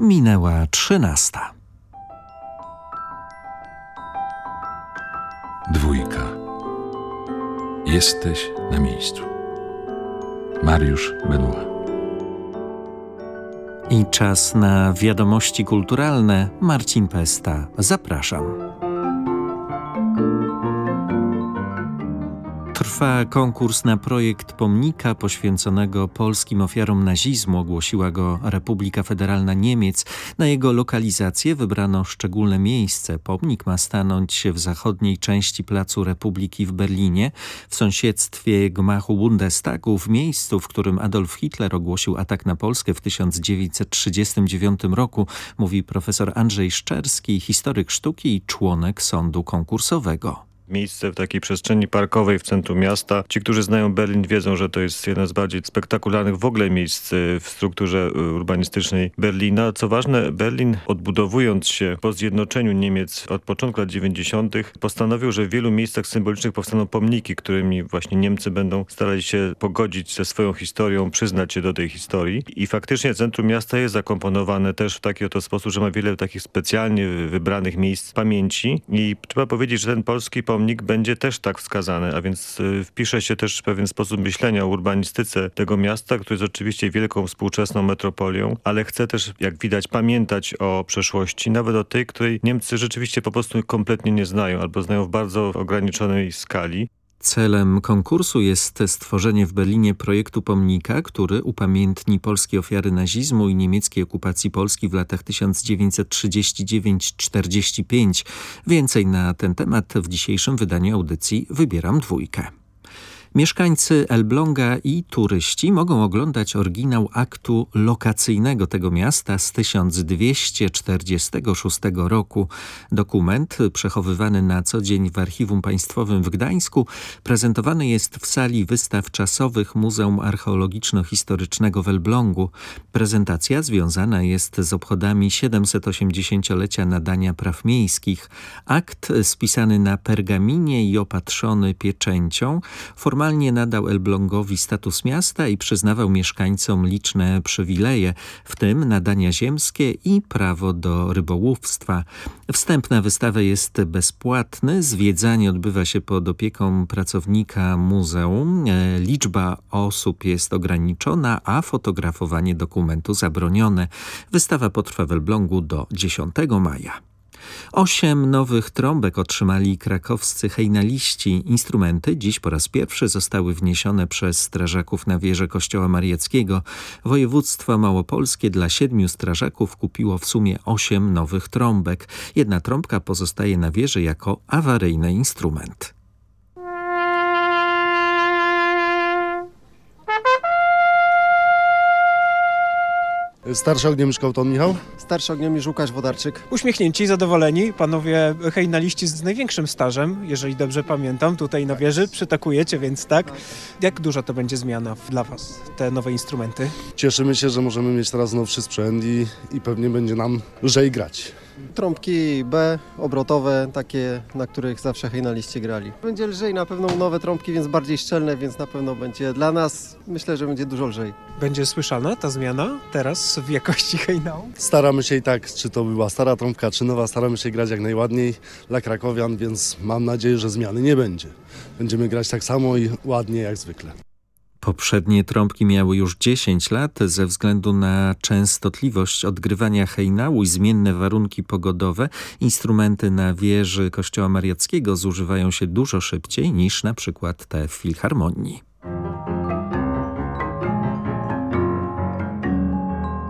Minęła trzynasta. Dwójka. Jesteś na miejscu. Mariusz Benua. I czas na wiadomości kulturalne. Marcin Pesta. Zapraszam. Trwa konkurs na projekt pomnika poświęconego polskim ofiarom nazizmu, ogłosiła go Republika Federalna Niemiec. Na jego lokalizację wybrano szczególne miejsce. Pomnik ma stanąć w zachodniej części Placu Republiki w Berlinie, w sąsiedztwie gmachu Bundestagu, w miejscu, w którym Adolf Hitler ogłosił atak na Polskę w 1939 roku, mówi profesor Andrzej Szczerski, historyk sztuki i członek sądu konkursowego miejsce w takiej przestrzeni parkowej w centrum miasta. Ci, którzy znają Berlin wiedzą, że to jest jedno z bardziej spektakularnych w ogóle miejsc w strukturze urbanistycznej Berlina. Co ważne, Berlin odbudowując się po zjednoczeniu Niemiec od początku lat 90. postanowił, że w wielu miejscach symbolicznych powstaną pomniki, którymi właśnie Niemcy będą starali się pogodzić ze swoją historią, przyznać się do tej historii. I faktycznie centrum miasta jest zakomponowane też w taki oto sposób, że ma wiele takich specjalnie wybranych miejsc pamięci. I trzeba powiedzieć, że ten polski pomnik pomnik będzie też tak wskazany, a więc y, wpisze się też w pewien sposób myślenia o urbanistyce tego miasta, które jest oczywiście wielką współczesną metropolią, ale chce też, jak widać, pamiętać o przeszłości, nawet o tej, której Niemcy rzeczywiście po prostu kompletnie nie znają albo znają w bardzo ograniczonej skali. Celem konkursu jest stworzenie w Berlinie projektu pomnika, który upamiętni polskie ofiary nazizmu i niemieckiej okupacji Polski w latach 1939-45. Więcej na ten temat w dzisiejszym wydaniu audycji Wybieram dwójkę. Mieszkańcy Elbląga i turyści mogą oglądać oryginał aktu lokacyjnego tego miasta z 1246 roku. Dokument, przechowywany na co dzień w Archiwum Państwowym w Gdańsku, prezentowany jest w sali wystaw czasowych Muzeum Archeologiczno-Historycznego w Elblągu. Prezentacja związana jest z obchodami 780-lecia nadania praw miejskich. Akt spisany na pergaminie i opatrzony pieczęcią, formalnie nadał Elblągowi status miasta i przyznawał mieszkańcom liczne przywileje, w tym nadania ziemskie i prawo do rybołówstwa. Wstęp na wystawę jest bezpłatny, zwiedzanie odbywa się pod opieką pracownika muzeum. E, liczba osób jest ograniczona, a fotografowanie dokumentu zabronione. Wystawa potrwa w Elblągu do 10 maja. Osiem nowych trąbek otrzymali krakowscy hejnaliści. Instrumenty dziś po raz pierwszy zostały wniesione przez strażaków na wieżę Kościoła Mariackiego. Województwo Małopolskie dla siedmiu strażaków kupiło w sumie osiem nowych trąbek. Jedna trąbka pozostaje na wieży jako awaryjny instrument. Starszy ogniem Szkołton Michał? Starszy ogniem Łukasz Wodarczyk. Uśmiechnięci, zadowoleni, panowie hejnaliści z największym stażem, jeżeli dobrze pamiętam, tutaj na wieży przytakujecie, więc tak. Jak duża to będzie zmiana dla was, te nowe instrumenty? Cieszymy się, że możemy mieć teraz nowszy sprzęt i, i pewnie będzie nam lżej grać. Trąbki B, obrotowe, takie, na których zawsze hejnaliście grali. Będzie lżej, na pewno nowe trąbki, więc bardziej szczelne, więc na pewno będzie dla nas, myślę, że będzie dużo lżej. Będzie słyszana ta zmiana teraz w jakości hejnału? Staramy się i tak, czy to była stara trąbka, czy nowa, staramy się grać jak najładniej dla krakowian, więc mam nadzieję, że zmiany nie będzie. Będziemy grać tak samo i ładnie jak zwykle. Poprzednie trąbki miały już 10 lat ze względu na częstotliwość odgrywania hejnału i zmienne warunki pogodowe. Instrumenty na wieży Kościoła Mariackiego zużywają się dużo szybciej niż na przykład te w Filharmonii.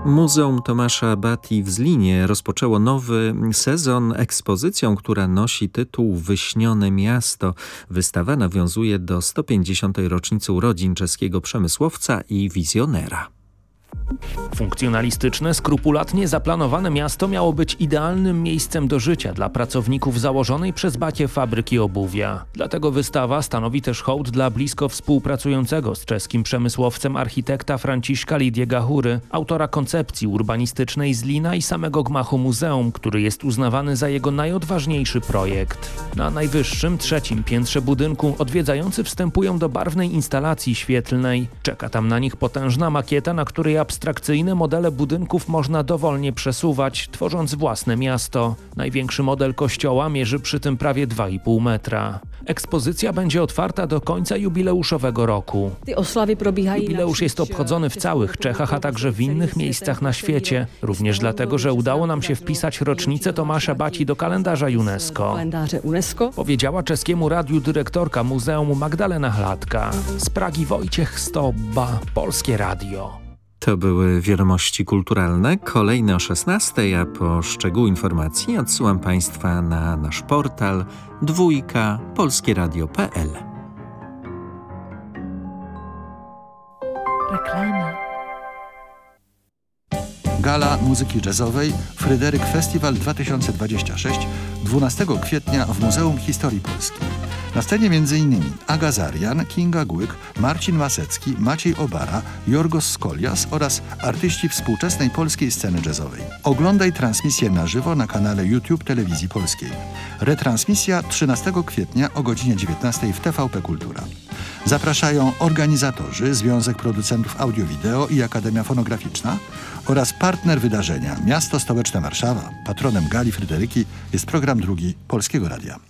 Muzeum Tomasza Bati w Zlinie rozpoczęło nowy sezon ekspozycją, która nosi tytuł Wyśnione Miasto. Wystawa nawiązuje do 150. rocznicy urodzin czeskiego przemysłowca i wizjonera. Funkcjonalistyczne, skrupulatnie zaplanowane miasto miało być idealnym miejscem do życia dla pracowników założonej przez Bacie fabryki obuwia. Dlatego wystawa stanowi też hołd dla blisko współpracującego z czeskim przemysłowcem architekta Franciszka Lidiega Hury, autora koncepcji urbanistycznej z Lina i samego gmachu muzeum, który jest uznawany za jego najodważniejszy projekt. Na najwyższym, trzecim piętrze budynku odwiedzający wstępują do barwnej instalacji świetlnej. Czeka tam na nich potężna makieta, na której abstrakcyjne modele budynków można dowolnie przesuwać, tworząc własne miasto. Największy model kościoła mierzy przy tym prawie 2,5 metra. Ekspozycja będzie otwarta do końca jubileuszowego roku. Jubileusz jest obchodzony w całych Czechach, a także w innych miejscach na świecie. Również dlatego, że udało nam się wpisać rocznicę Tomasza Baci do kalendarza UNESCO. Powiedziała czeskiemu radiu dyrektorka Muzeum Magdalena Hlatka. Z Pragi Wojciech Stoba, Polskie Radio. To były wiadomości kulturalne, kolejne o 16, a po szczegóły informacji odsyłam Państwa na nasz portal dwójka polskieradio.pl. Reklama. Gala Muzyki Jazzowej Fryderyk Festiwal 2026 12 kwietnia w Muzeum Historii Polski. Na scenie m.in. Aga Zarian, Kinga Głyk, Marcin Masecki, Maciej Obara, Jorgos Skolias oraz artyści współczesnej polskiej sceny jazzowej. Oglądaj transmisję na żywo na kanale YouTube Telewizji Polskiej. Retransmisja 13 kwietnia o godzinie 19 w TVP Kultura. Zapraszają organizatorzy, Związek Producentów Audio-Wideo i Akademia Fonograficzna oraz partner wydarzenia Miasto Stołeczne Warszawa. Patronem Gali Fryderyki jest program drugi Polskiego Radia.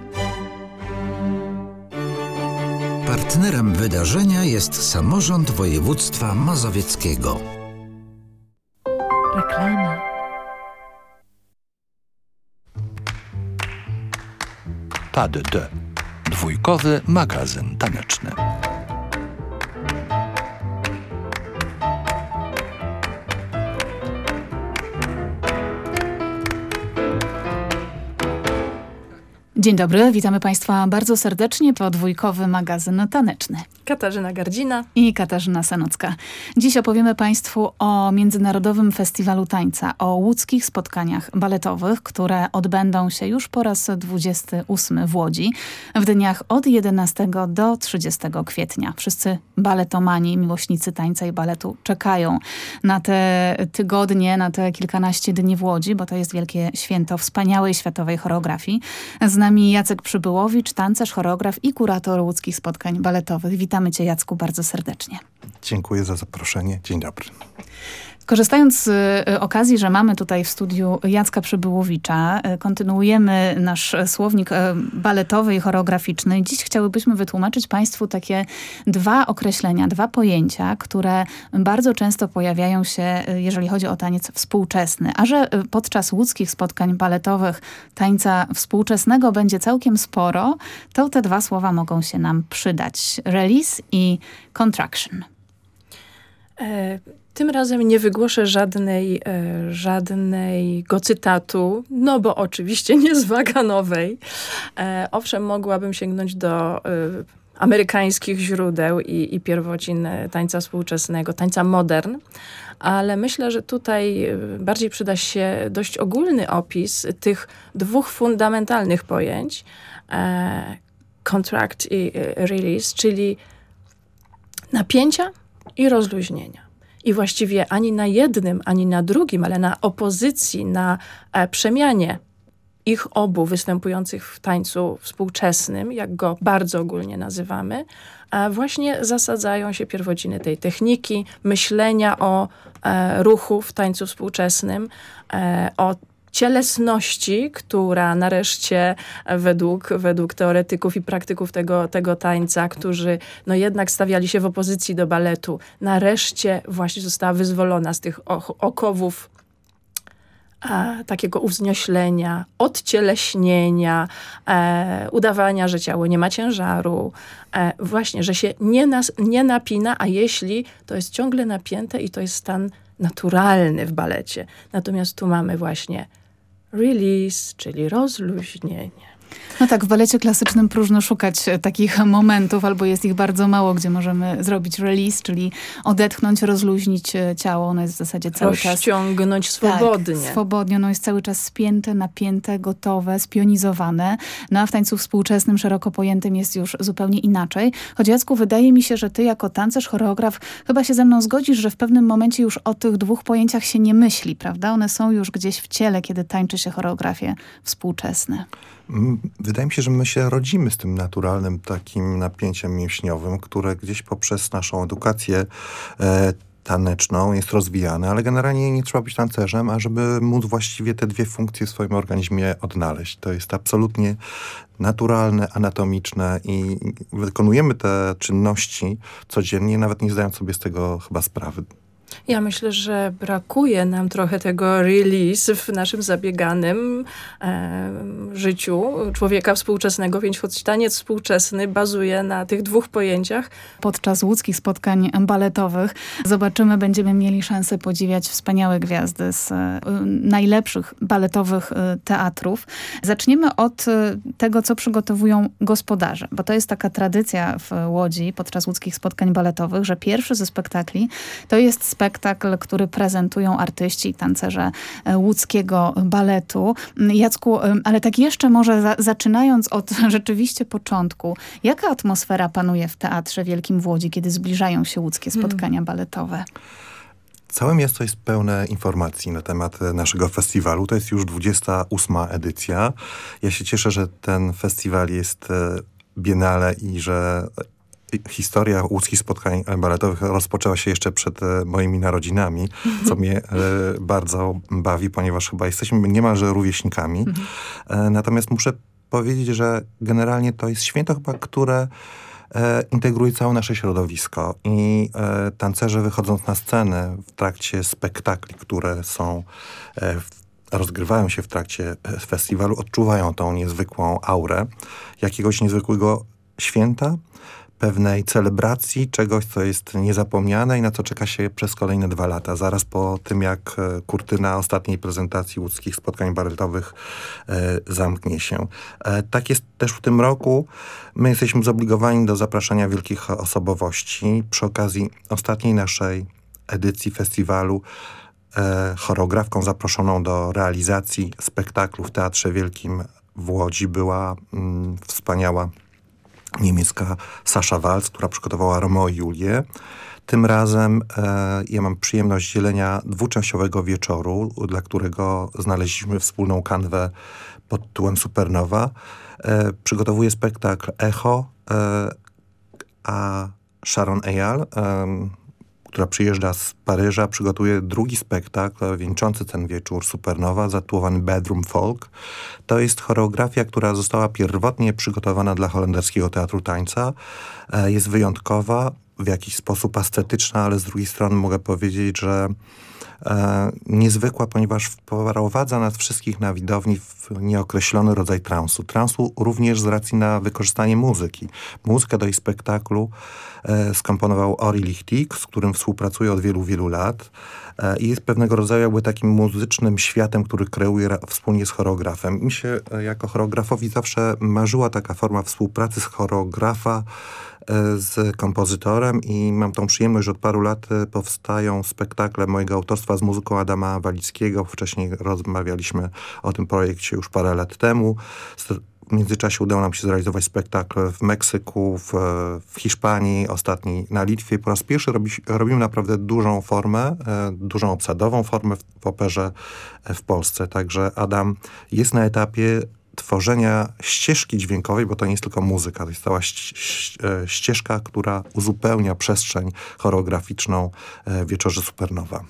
Partnerem wydarzenia jest samorząd województwa mazowieckiego. Reklama. PAD D. Dwójkowy magazyn taneczny. Dzień dobry, witamy Państwa bardzo serdecznie. To dwójkowy magazyn taneczny. Katarzyna Gardzina i Katarzyna Sanocka. Dziś opowiemy Państwu o Międzynarodowym Festiwalu Tańca, o łódzkich spotkaniach baletowych, które odbędą się już po raz 28 w Łodzi w dniach od 11 do 30 kwietnia. Wszyscy baletomani, miłośnicy tańca i baletu czekają na te tygodnie, na te kilkanaście dni w Łodzi, bo to jest wielkie święto wspaniałej światowej choreografii. Z nami Jacek Przybyłowicz, tancerz, choreograf i kurator łódzkich spotkań baletowych. Witamy Cię Jacku bardzo serdecznie. Dziękuję za zaproszenie. Dzień dobry. Korzystając z okazji, że mamy tutaj w studiu Jacka Przybyłowicza, kontynuujemy nasz słownik baletowy i choreograficzny. Dziś chciałybyśmy wytłumaczyć Państwu takie dwa określenia, dwa pojęcia, które bardzo często pojawiają się, jeżeli chodzi o taniec współczesny. A że podczas łódzkich spotkań baletowych tańca współczesnego będzie całkiem sporo, to te dwa słowa mogą się nam przydać. Release i contraction. E tym razem nie wygłoszę żadnej, e, żadnego cytatu, no bo oczywiście nie z Waganowej. E, owszem, mogłabym sięgnąć do e, amerykańskich źródeł i, i pierwocin tańca współczesnego, tańca modern, ale myślę, że tutaj bardziej przyda się dość ogólny opis tych dwóch fundamentalnych pojęć, e, contract i release, czyli napięcia i rozluźnienia. I właściwie ani na jednym, ani na drugim, ale na opozycji, na e, przemianie ich obu występujących w tańcu współczesnym, jak go bardzo ogólnie nazywamy, właśnie zasadzają się pierwociny tej techniki, myślenia o e, ruchu w tańcu współczesnym, e, o cielesności, która nareszcie według, według teoretyków i praktyków tego, tego tańca, którzy no jednak stawiali się w opozycji do baletu, nareszcie właśnie została wyzwolona z tych okowów e, takiego uwznioślenia, odcieleśnienia, e, udawania, że ciało nie ma ciężaru, e, właśnie, że się nie, nas, nie napina, a jeśli to jest ciągle napięte i to jest stan naturalny w balecie. Natomiast tu mamy właśnie release, czyli rozluźnienie. No tak, w balecie klasycznym próżno szukać e, takich momentów, albo jest ich bardzo mało, gdzie możemy zrobić release, czyli odetchnąć, rozluźnić e, ciało. Ono jest w zasadzie cały Rozciągnąć czas... Rozciągnąć swobodnie. Tak, swobodnie. Ono jest cały czas spięte, napięte, gotowe, spionizowane. No a w tańcu współczesnym, szeroko pojętym jest już zupełnie inaczej. Choć Jacku, wydaje mi się, że ty jako tancerz, choreograf chyba się ze mną zgodzisz, że w pewnym momencie już o tych dwóch pojęciach się nie myśli, prawda? One są już gdzieś w ciele, kiedy tańczy się choreografię współczesne. Wydaje mi się, że my się rodzimy z tym naturalnym takim napięciem mięśniowym, które gdzieś poprzez naszą edukację e, taneczną jest rozwijane, ale generalnie nie trzeba być tancerzem, a żeby móc właściwie te dwie funkcje w swoim organizmie odnaleźć. To jest absolutnie naturalne, anatomiczne i wykonujemy te czynności codziennie, nawet nie zdając sobie z tego chyba sprawy. Ja myślę, że brakuje nam trochę tego release w naszym zabieganym e, życiu człowieka współczesnego, więc choć taniec współczesny bazuje na tych dwóch pojęciach. Podczas łódzkich spotkań baletowych zobaczymy, będziemy mieli szansę podziwiać wspaniałe gwiazdy z e, najlepszych baletowych e, teatrów. Zaczniemy od e, tego, co przygotowują gospodarze, bo to jest taka tradycja w Łodzi podczas łódzkich spotkań baletowych, że pierwszy ze spektakli to jest spektakl, który prezentują artyści i tancerze e, łódzkiego baletu. Jacku, e, ale tak jeszcze może za, zaczynając od rzeczywiście początku, jaka atmosfera panuje w Teatrze Wielkim w Łodzi, kiedy zbliżają się łódzkie hmm. spotkania hmm. baletowe? Całe miasto jest pełne informacji na temat e, naszego festiwalu. To jest już 28 edycja. Ja się cieszę, że ten festiwal jest biennale i że historia łódzkich spotkań baletowych rozpoczęła się jeszcze przed e, moimi narodzinami, co mnie e, bardzo bawi, ponieważ chyba jesteśmy niemalże rówieśnikami. E, natomiast muszę powiedzieć, że generalnie to jest święto chyba, które integruje całe nasze środowisko i tancerze wychodząc na scenę w trakcie spektakli, które są rozgrywają się w trakcie festiwalu, odczuwają tą niezwykłą aurę jakiegoś niezwykłego święta, pewnej celebracji czegoś, co jest niezapomniane i na co czeka się przez kolejne dwa lata. Zaraz po tym, jak e, kurtyna ostatniej prezentacji łódzkich spotkań baletowych e, zamknie się. E, tak jest też w tym roku. My jesteśmy zobligowani do zapraszania wielkich osobowości. Przy okazji ostatniej naszej edycji festiwalu choreografką zaproszoną do realizacji spektaklu w Teatrze Wielkim w Łodzi była mm, wspaniała niemiecka Sasza Walc, która przygotowała Romeo i Julię. Tym razem e, ja mam przyjemność dzielenia dwuczęściowego wieczoru, dla którego znaleźliśmy wspólną kanwę pod tytułem Supernowa. E, przygotowuję spektakl Echo, e, a Sharon Eyal, która przyjeżdża z Paryża, przygotuje drugi spektakl wieńczący ten wieczór Supernowa, zatytułowany Bedroom Folk. To jest choreografia, która została pierwotnie przygotowana dla holenderskiego teatru tańca. E, jest wyjątkowa, w jakiś sposób ascetyczna, ale z drugiej strony mogę powiedzieć, że e, niezwykła, ponieważ wprowadza nas wszystkich na widowni w nieokreślony rodzaj transu. Transu również z racji na wykorzystanie muzyki. Muzykę do jej spektaklu e, skomponował Ori Lichtik, z którym współpracuje od wielu, wielu lat e, i jest pewnego rodzaju jakby takim muzycznym światem, który kreuje wspólnie z choreografem. Mi się e, jako choreografowi zawsze marzyła taka forma współpracy z choreografa z kompozytorem i mam tą przyjemność, że od paru lat e, powstają spektakle mojego autorstwa z muzyką Adama Walickiego. Wcześniej rozmawialiśmy o tym projekcie już parę lat temu. w międzyczasie udało nam się zrealizować spektakl w Meksyku, w, w Hiszpanii, ostatni na Litwie. Po raz pierwszy robi, robimy naprawdę dużą formę, e, dużą obsadową formę w, w operze e, w Polsce. Także Adam jest na etapie tworzenia ścieżki dźwiękowej, bo to nie jest tylko muzyka, to jest cała e, ścieżka, która uzupełnia przestrzeń choreograficzną Wieczorzy Supernowa.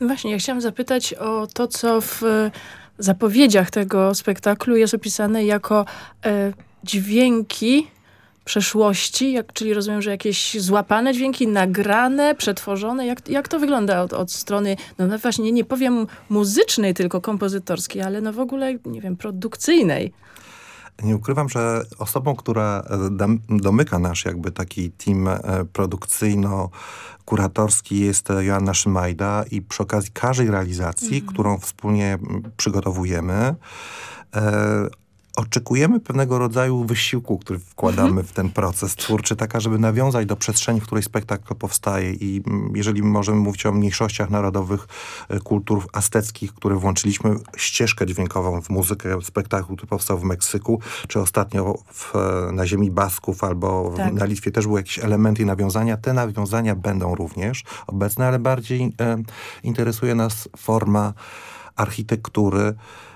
No właśnie, ja chciałam zapytać o to, co w zapowiedziach tego spektaklu jest opisane jako e, dźwięki przeszłości, jak, czyli rozumiem, że jakieś złapane dźwięki, nagrane, przetworzone. Jak, jak to wygląda od, od strony, no, no właśnie, nie powiem muzycznej, tylko kompozytorskiej, ale no w ogóle, nie wiem, produkcyjnej? Nie ukrywam, że osobą, która e, domyka nasz jakby taki team e, produkcyjno kuratorski jest Joanna Szymajda i przy okazji każdej realizacji, mm którą wspólnie przygotowujemy, e, oczekujemy pewnego rodzaju wysiłku, który wkładamy w ten proces twórczy, taka, żeby nawiązać do przestrzeni, w której spektakl powstaje i mm, jeżeli możemy mówić o mniejszościach narodowych, e, kultur azteckich, które włączyliśmy ścieżkę dźwiękową w muzykę spektaklu, który powstał w Meksyku, czy ostatnio w, e, na ziemi Basków albo tak. na Litwie też były jakieś elementy i nawiązania. Te nawiązania będą również obecne, ale bardziej e, interesuje nas forma architektury,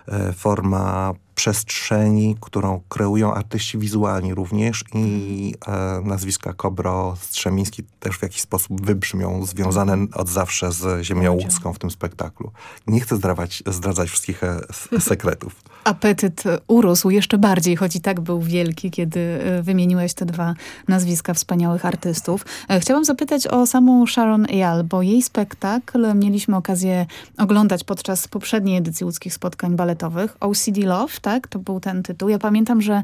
e, forma przestrzeni, którą kreują artyści wizualni również i e, nazwiska Kobro, Strzemiński też w jakiś sposób wybrzmią, związane od zawsze z ziemią łódzką w tym spektaklu. Nie chcę zdrawać, zdradzać wszystkich e, sekretów. Apetyt urósł jeszcze bardziej, choć i tak był wielki, kiedy e, wymieniłeś te dwa nazwiska wspaniałych artystów. E, chciałam zapytać o samą Sharon Eyal, bo jej spektakl mieliśmy okazję oglądać podczas poprzedniej edycji łódzkich spotkań baletowych. OCD Love, tak? To był ten tytuł. Ja pamiętam, że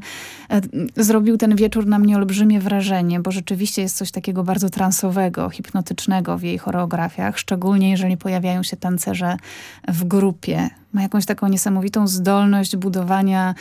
e, zrobił ten wieczór na mnie olbrzymie wrażenie, bo rzeczywiście jest coś takiego bardzo transowego, hipnotycznego w jej choreografiach, szczególnie jeżeli pojawiają się tancerze w grupie. Ma jakąś taką niesamowitą zdolność budowania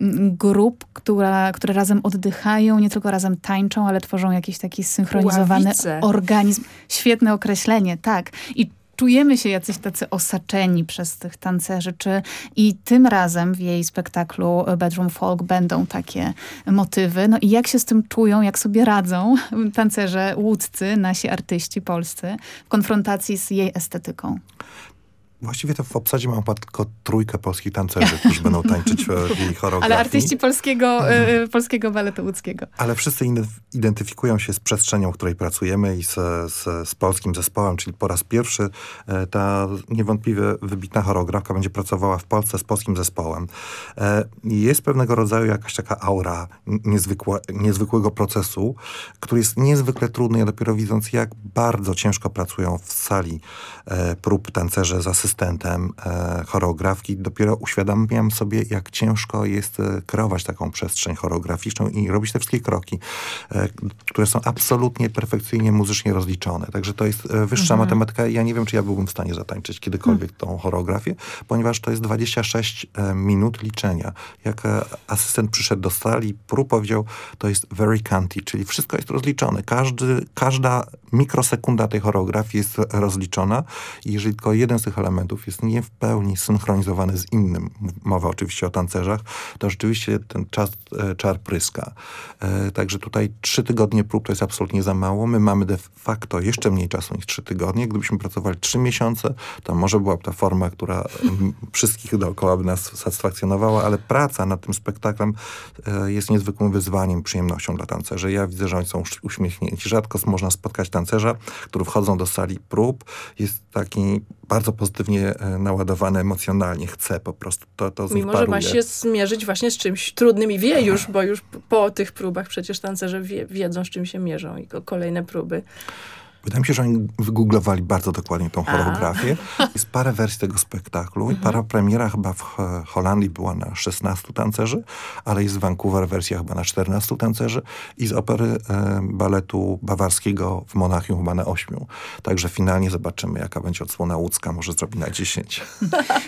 mm, grup, która, które razem oddychają, nie tylko razem tańczą, ale tworzą jakiś taki synchronizowany Ławice. organizm. Świetne określenie, tak. I czujemy się jacyś tacy osaczeni przez tych tancerzy, czy i tym razem w jej spektaklu Bedroom Folk będą takie motywy, no i jak się z tym czują, jak sobie radzą tancerze łódzcy, nasi artyści polscy w konfrontacji z jej estetyką? Właściwie to w obsadzie mam tylko trójkę polskich tancerzy, którzy będą tańczyć w jej choreografii. Ale artyści polskiego, y, polskiego baletu łódzkiego. Ale wszyscy identyfikują się z przestrzenią, w której pracujemy i z, z, z polskim zespołem, czyli po raz pierwszy e, ta niewątpliwie wybitna choreografka będzie pracowała w Polsce z polskim zespołem. Jest pewnego rodzaju jakaś taka aura niezwykła, niezwykłego procesu, który jest niezwykle trudny. Ja dopiero widząc, jak bardzo ciężko pracują w sali prób tancerze z asystentami, asystentem e, choreografki, dopiero uświadamiam sobie, jak ciężko jest e, kreować taką przestrzeń choreograficzną i robić te wszystkie kroki, e, które są absolutnie perfekcyjnie muzycznie rozliczone. Także to jest wyższa mhm. matematyka. Ja nie wiem, czy ja byłbym w stanie zatańczyć kiedykolwiek mhm. tą choreografię, ponieważ to jest 26 e, minut liczenia. Jak asystent przyszedł do sali, prób powiedział, to jest very canty, czyli wszystko jest rozliczone. Każdy, każda mikrosekunda tej choreografii jest rozliczona i jeżeli tylko jeden z tych elementów elementów jest nie w pełni synchronizowany z innym, mowa oczywiście o tancerzach, to rzeczywiście ten czas, e, czar pryska. E, także tutaj trzy tygodnie prób to jest absolutnie za mało. My mamy de facto jeszcze mniej czasu niż trzy tygodnie. Gdybyśmy pracowali trzy miesiące, to może byłaby ta forma, która wszystkich dookoła by nas satysfakcjonowała, ale praca nad tym spektaklem e, jest niezwykłym wyzwaniem, przyjemnością dla tancerzy. Ja widzę, że oni są uśmiechnięci. Rzadko można spotkać tancerza, który wchodzą do sali prób, jest taki bardzo pozytywnie e, naładowany emocjonalnie, chce po prostu to, to Mimo, że ma się zmierzyć właśnie z czymś trudnym i wie już, bo już po tych próbach przecież tancerze wie, wiedzą, z czym się mierzą i kolejne próby. Wydaje mi się, że oni wygooglowali bardzo dokładnie tą choreografię. A. Jest parę wersji tego spektaklu i mhm. para premiera chyba w Holandii była na 16 tancerzy, ale jest w Vancouver wersja chyba na 14 tancerzy i z opery e, baletu bawarskiego w Monachium chyba na 8. Także finalnie zobaczymy, jaka będzie odsłona łódzka, może zrobi na 10.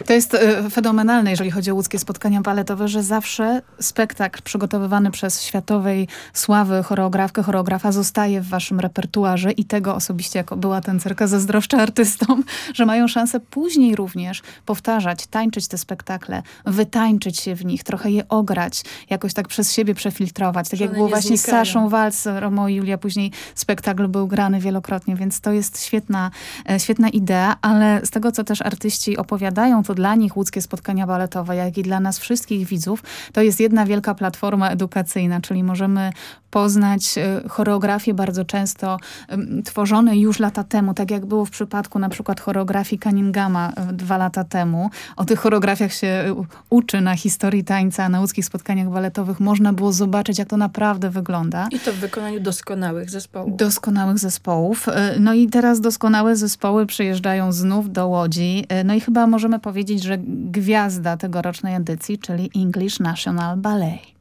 To jest e, fenomenalne, jeżeli chodzi o łódzkie spotkania baletowe, że zawsze spektakl przygotowywany przez światowej sławy choreografkę, choreografa zostaje w waszym repertuarze i tego osobiście jako była tancerka zazdroszczę artystom, że mają szansę później również powtarzać, tańczyć te spektakle, wytańczyć się w nich, trochę je ograć, jakoś tak przez siebie przefiltrować. Tak Że jak było nie właśnie z znikają. Saszą Walc, Romo i Julia, później spektakl był grany wielokrotnie, więc to jest świetna, e, świetna idea, ale z tego, co też artyści opowiadają, to dla nich łódzkie spotkania baletowe, jak i dla nas wszystkich widzów, to jest jedna wielka platforma edukacyjna, czyli możemy poznać e, choreografie bardzo często em, tworzone już lata temu, tak jak było w przypadku na przykład choreografii Cunninghama e, dwa lata temu. O tych choreografiach się e, uczy na historii tańca, na łódzkich spotkaniach baletowych można było zobaczyć, jak to naprawdę wygląda. I to w wykonaniu doskonałych zespołów. Doskonałych zespołów. E, No i teraz doskonałe zespoły przyjeżdżają znów do Łodzi. No i chyba możemy powiedzieć, że gwiazda tegorocznej edycji, czyli English National Ballet.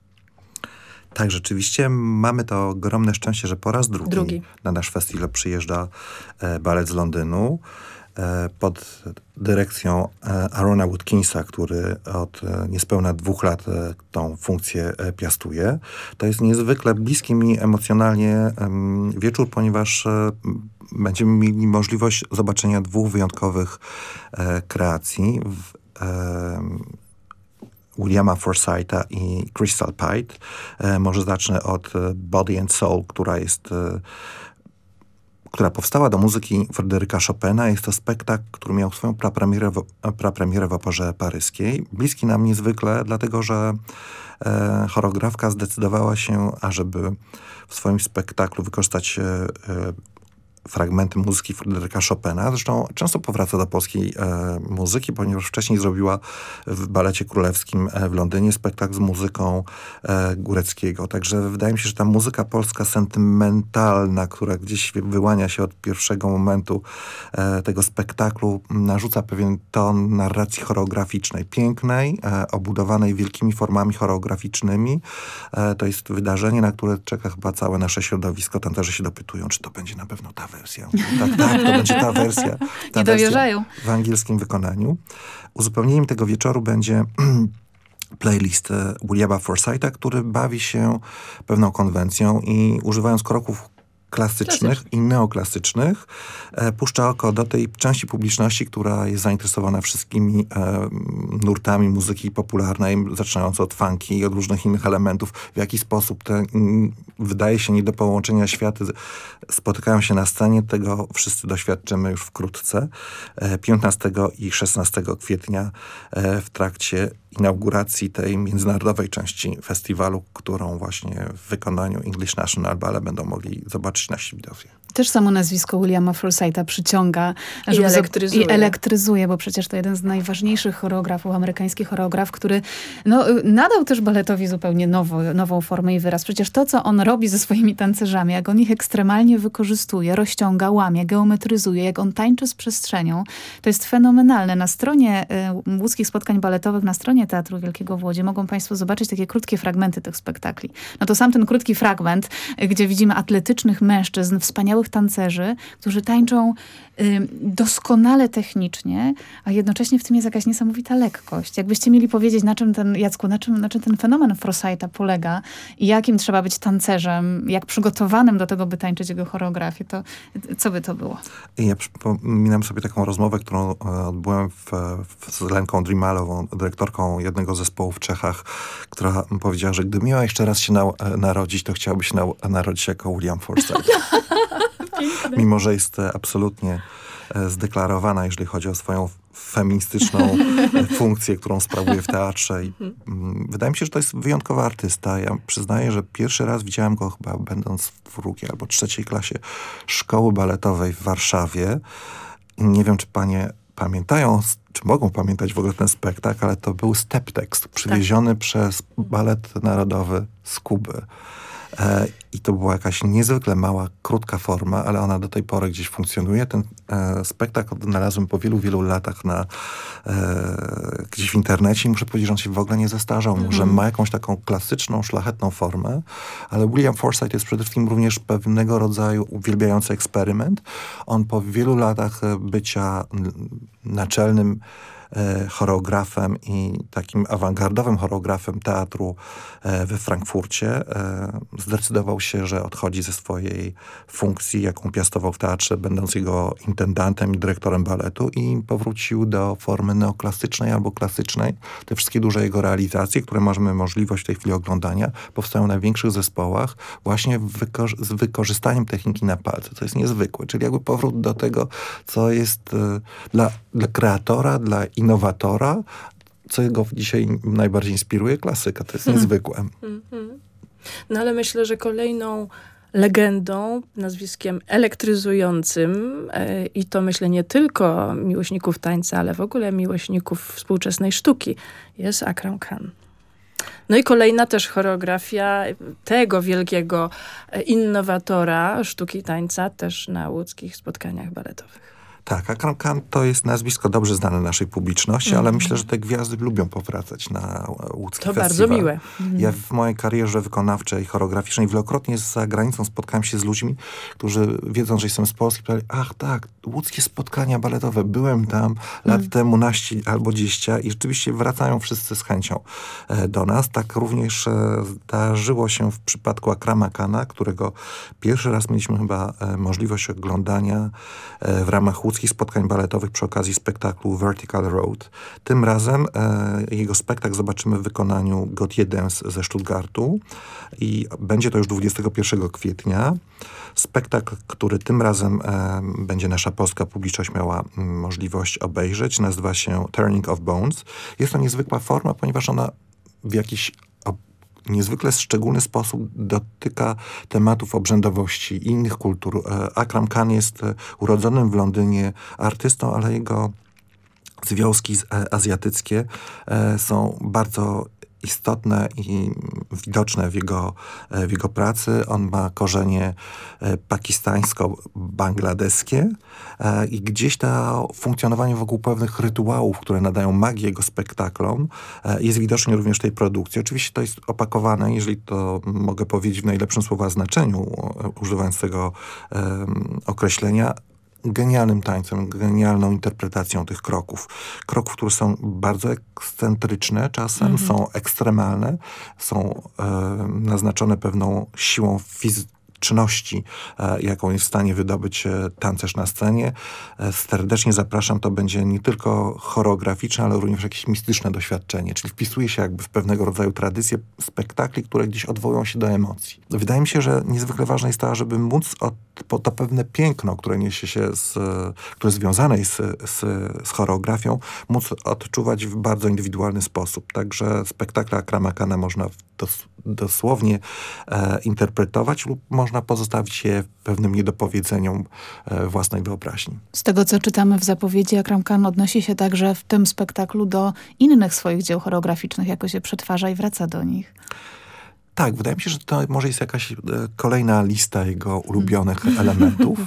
Tak, rzeczywiście mamy to ogromne szczęście, że po raz drugi, Drugi. na nasz festiwal przyjeżdża e, balet z Londynu e, pod dyrekcją e, Arona Woodkinsa, który od e, niespełna dwóch lat e, tą funkcję e, piastuje. To jest niezwykle bliski mi emocjonalnie em, wieczór, ponieważ będziemy mieli możliwość zobaczenia dwóch wyjątkowych kreacji w, Williama Forsytha i Crystal Pite. E, może zacznę od e, Body and Soul, która jest e, która powstała do muzyki Fryderyka Chopina. Jest to spektakl, który miał swoją prapremierę w, prapremierę w operze paryskiej. Bliski nam niezwykle, dlatego że e, choreografka zdecydowała się, ażeby w swoim spektaklu wykorzystać e, fragmenty muzyki Fryderyka Chopina. Zresztą często powraca do polskiej e, muzyki, ponieważ wcześniej zrobiła w balecie królewskim e, w Londynie spektakl z muzyką e, Góreckiego. Także wydaje mi się, że ta muzyka polska sentymentalna, która gdzieś wyłania się od pierwszego momentu e, tego spektaklu, narzuca pewien ton narracji choreograficznej, pięknej, e, obudowanej wielkimi formami choreograficznymi. E, to jest wydarzenie, na które czeka chyba całe nasze środowisko. Tanterzy się dopytują, czy to będzie na pewno ta wersja. Tak, tak, to będzie ta wersja. Ta Nie dowierzają. W angielskim wykonaniu. Uzupełnieniem tego wieczoru będzie playlist e, Williama Forsytha, który bawi się pewną konwencją i używając kroków klasycznych i neoklasycznych, e, puszcza oko do tej części publiczności, która jest zainteresowana wszystkimi e, nurtami muzyki popularnej, zaczynając od funky i od różnych innych elementów. W jaki sposób te, wydaje się, nie do połączenia światy spotykają się na scenie, tego wszyscy doświadczymy już wkrótce. E, 15 i 16 kwietnia e, w trakcie inauguracji tej międzynarodowej części festiwalu, którą właśnie w wykonaniu English National Ballet będą mogli zobaczyć nasi widownie. Też samo nazwisko Williama Forsytha przyciąga. I elektryzuje. I elektryzuje, bo przecież to jeden z najważniejszych choreografów, amerykański choreograf, który no, y, nadał też baletowi zupełnie nowo, nową formę i wyraz. Przecież to, co on robi ze swoimi tancerzami, jak on ich ekstremalnie wykorzystuje, rozciąga, łamie, geometryzuje, jak on tańczy z przestrzenią, to jest fenomenalne. Na stronie y, łódzkich spotkań baletowych, na stronie Teatru Wielkiego w Łodzi mogą Państwo zobaczyć takie krótkie fragmenty tych spektakli. No to sam ten krótki fragment, y, gdzie widzimy atletycznych mężczyzn, wspaniałych tancerzy, którzy tańczą y, doskonale technicznie, a jednocześnie w tym jest jakaś niesamowita lekkość. Jakbyście mieli powiedzieć, na czym ten, Jacku, na czym, na czym ten fenomen Forsytha polega i jakim trzeba być tancerzem, jak przygotowanym do tego, by tańczyć jego choreografię, to co by to było? Ja przypominam sobie taką rozmowę, którą e, odbyłem w, w, z Lenką Drimalową, dyrektorką jednego zespołu w Czechach, która powiedziała, że gdy miała jeszcze raz się na, e, narodzić, to chciałaby się na, narodzić jako William Forsythe. Mimo, że jest e, absolutnie e, zdeklarowana, jeżeli chodzi o swoją feministyczną e, funkcję, którą sprawuje w teatrze. I, mm, wydaje mi się, że to jest wyjątkowy artysta. Ja przyznaję, że pierwszy raz widziałem go chyba będąc w drugiej albo trzeciej klasie szkoły baletowej w Warszawie. Nie wiem, czy panie pamiętają, czy mogą pamiętać w ogóle ten spektakl, ale to był step tekst przywieziony przez Balet Narodowy z Kuby. E, I to była jakaś niezwykle mała, krótka forma, ale ona do tej pory gdzieś funkcjonuje. Ten e, spektakl odnalazłem po wielu, wielu latach na, e, gdzieś w internecie i muszę powiedzieć, że on się w ogóle nie zastarzał. Mhm. Że ma jakąś taką klasyczną, szlachetną formę, ale William Forsythe jest przede wszystkim również pewnego rodzaju uwielbiający eksperyment. On po wielu latach e, bycia naczelnym e, choreografem i takim awangardowym choreografem teatru e, we Frankfurcie, zdecydował się, że odchodzi ze swojej funkcji, jaką piastował w teatrze, będąc jego intendantem i dyrektorem baletu i powrócił do formy neoklasycznej albo klasycznej. Te wszystkie duże jego realizacje, które mamy możliwość w tej chwili oglądania, powstają na większych zespołach właśnie wyko z wykorzystaniem techniki na palce. To jest niezwykłe, czyli jakby powrót do tego, co jest y, dla, dla kreatora, dla innowatora, co go dzisiaj najbardziej inspiruje, klasyka. To jest niezwykłe. Mhm. No ale myślę, że kolejną legendą, nazwiskiem elektryzującym e, i to myślę nie tylko miłośników tańca, ale w ogóle miłośników współczesnej sztuki jest Akram Khan. No i kolejna też choreografia tego wielkiego e, innowatora sztuki tańca też na łódzkich spotkaniach baletowych. Tak, Akram Khan to jest nazwisko dobrze znane naszej publiczności, mm. ale Mhm. myślę, że te gwiazdy lubią powracać na łódzki To festiwal. bardzo miłe. Ja w mojej karierze wykonawczej, choreograficznej wielokrotnie za granicą spotkałem się z ludźmi, którzy wiedząc, że jestem z Polski, pytali, ach tak, łódzkie spotkania baletowe, byłem tam lat Mm. temu naście albo dzieścia i rzeczywiście wracają wszyscy z chęcią e, do nas. Tak również e, zdarzyło się w przypadku Akrama Kana, którego pierwszy raz mieliśmy chyba e, możliwość oglądania w ramach spotkań baletowych przy okazji spektaklu Vertical Road. Tym razem e, jego spektakl zobaczymy w wykonaniu Gautier Dance ze Stuttgartu i będzie to już 21 kwietnia. Spektakl, który tym razem e, będzie nasza polska publiczność miała mm, możliwość obejrzeć, nazywa się Turning of Bones. Jest to niezwykła forma, ponieważ ona w jakiś niezwykle szczególny sposób dotyka tematów obrzędowości i innych kultur. E, Akram Khan jest e, urodzonym w Londynie artystą, ale jego związki e, azjatyckie są bardzo istotne i widoczne w jego, e, w jego pracy. On ma korzenie e, pakistańsko-bangladeskie e, i gdzieś to funkcjonowanie wokół pewnych rytuałów, które nadają magię jego spektaklom, jest widoczne również w tej produkcji. Oczywiście to jest opakowane, jeżeli to mogę powiedzieć w najlepszym słowa znaczeniu, używając tego określenia, genialnym tańcem, genialną interpretacją tych kroków. Kroków, które są bardzo ekscentryczne, czasem Mhm. są ekstremalne, są e, naznaczone pewną siłą fizyczności, e, jaką jest w stanie wydobyć e, tancerz na scenie. E, serdecznie zapraszam, to będzie nie tylko choreograficzne, ale również jakieś mistyczne doświadczenie, czyli wpisuje się jakby w pewnego rodzaju tradycję spektakli, które gdzieś odwołują się do emocji. Wydaje mi się, że niezwykle ważne jest to, żeby móc od, po to pewne piękno, które niesie się, z, które związane jest z, z, z choreografią, móc odczuwać w bardzo indywidualny sposób. Także spektakle Akrama Kana można w dos, dosłownie e, interpretować lub można pozostawić je pewnym niedopowiedzeniom e, własnej wyobraźni. Z tego, co czytamy w zapowiedzi, Akram Khan odnosi się także w tym spektaklu do innych swoich dzieł choreograficznych, jako się przetwarza i wraca do nich. Tak, wydaje mi się, że to może jest jakaś e, kolejna lista jego ulubionych elementów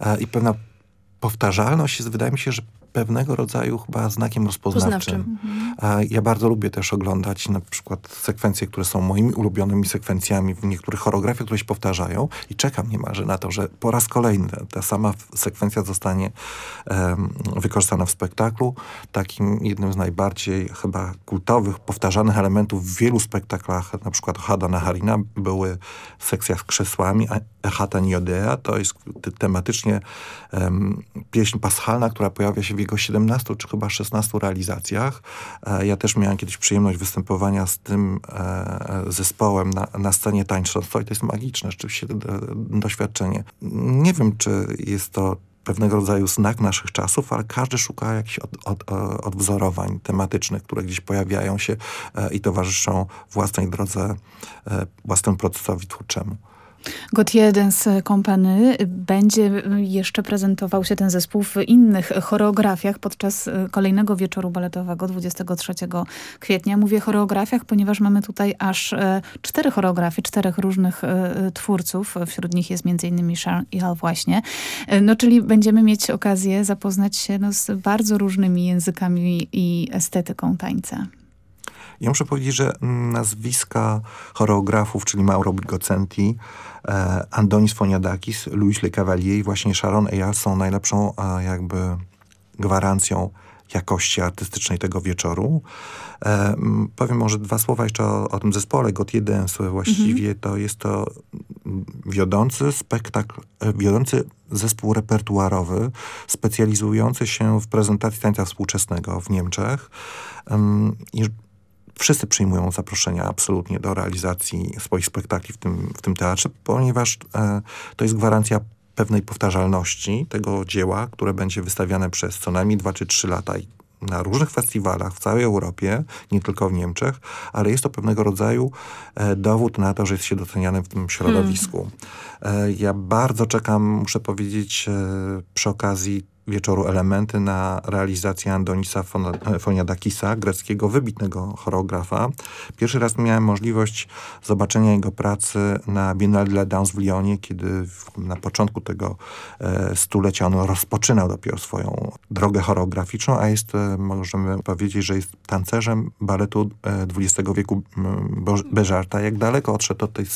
e, i pewna powtarzalność jest, wydaje mi się, że pewnego rodzaju chyba znakiem rozpoznawczym. Poznawczym. A Ja bardzo lubię też oglądać na przykład sekwencje, które są moimi ulubionymi sekwencjami w niektórych choreografiach, które się powtarzają i czekam niemalże na to, że po raz kolejny ta sama sekwencja zostanie em, wykorzystana w spektaklu. Takim jednym z najbardziej chyba kultowych, powtarzanych elementów w wielu spektaklach, na przykład Hada Naharina, były sekcja z krzesłami, a Echata Niodea, to jest tematycznie em, pieśń paschalna, która pojawia się w jego 17 czy chyba 16 realizacjach. E, ja też miałem kiedyś przyjemność występowania z tym e, zespołem na, na scenie tańczącej. To jest magiczne rzeczywiście doświadczenie. Nie wiem, czy jest to pewnego rodzaju znak naszych czasów, ale każdy szuka jakichś od, od, e, odwzorowań tematycznych, które gdzieś pojawiają się i towarzyszą własnej drodze, własnemu procesowi twórczemu. Gautier Dance Company będzie jeszcze prezentował się ten zespół w innych choreografiach podczas kolejnego wieczoru baletowego 23 kwietnia. Mówię choreografiach, ponieważ mamy tutaj aż e, cztery choreografie, czterech różnych e, twórców. Wśród nich jest m.in. Sharon Ihal właśnie. E, No, czyli będziemy mieć okazję zapoznać się no, z bardzo różnymi językami i estetyką tańca. Ja muszę powiedzieć, że nazwiska choreografów, czyli Mauro Bigocenti, e, Andonis Foniadakis, Luis Le Cavalier i właśnie Sharon Eyal są najlepszą e, jakby gwarancją jakości artystycznej tego wieczoru. E, powiem może dwa słowa jeszcze o, o tym zespole Gautier Dance. Właściwie to jest to wiodący spektakl, e, wiodący zespół repertuarowy specjalizujący się w prezentacji tańca współczesnego w Niemczech. I wszyscy przyjmują zaproszenia absolutnie do realizacji swoich spektakli w tym, w tym teatrze, ponieważ e, to jest gwarancja pewnej powtarzalności tego dzieła, które będzie wystawiane przez co najmniej 2 czy 3 lata na różnych festiwalach w całej Europie, nie tylko w Niemczech, ale jest to pewnego rodzaju e, dowód na to, że jest się docenianym w tym środowisku. Hmm. E, ja bardzo czekam, muszę powiedzieć, e, przy okazji wieczoru elementy na realizację Andonisa Foniadakisa, greckiego wybitnego choreografa. Pierwszy raz miałem możliwość zobaczenia jego pracy na Biennale de la Danse w Lyonie, kiedy na początku tego e, stulecia on rozpoczynał dopiero swoją drogę choreograficzną, a jest, e, możemy powiedzieć, że jest tancerzem baletu XX e, wieku Beżarta. Jak daleko odszedł od tej,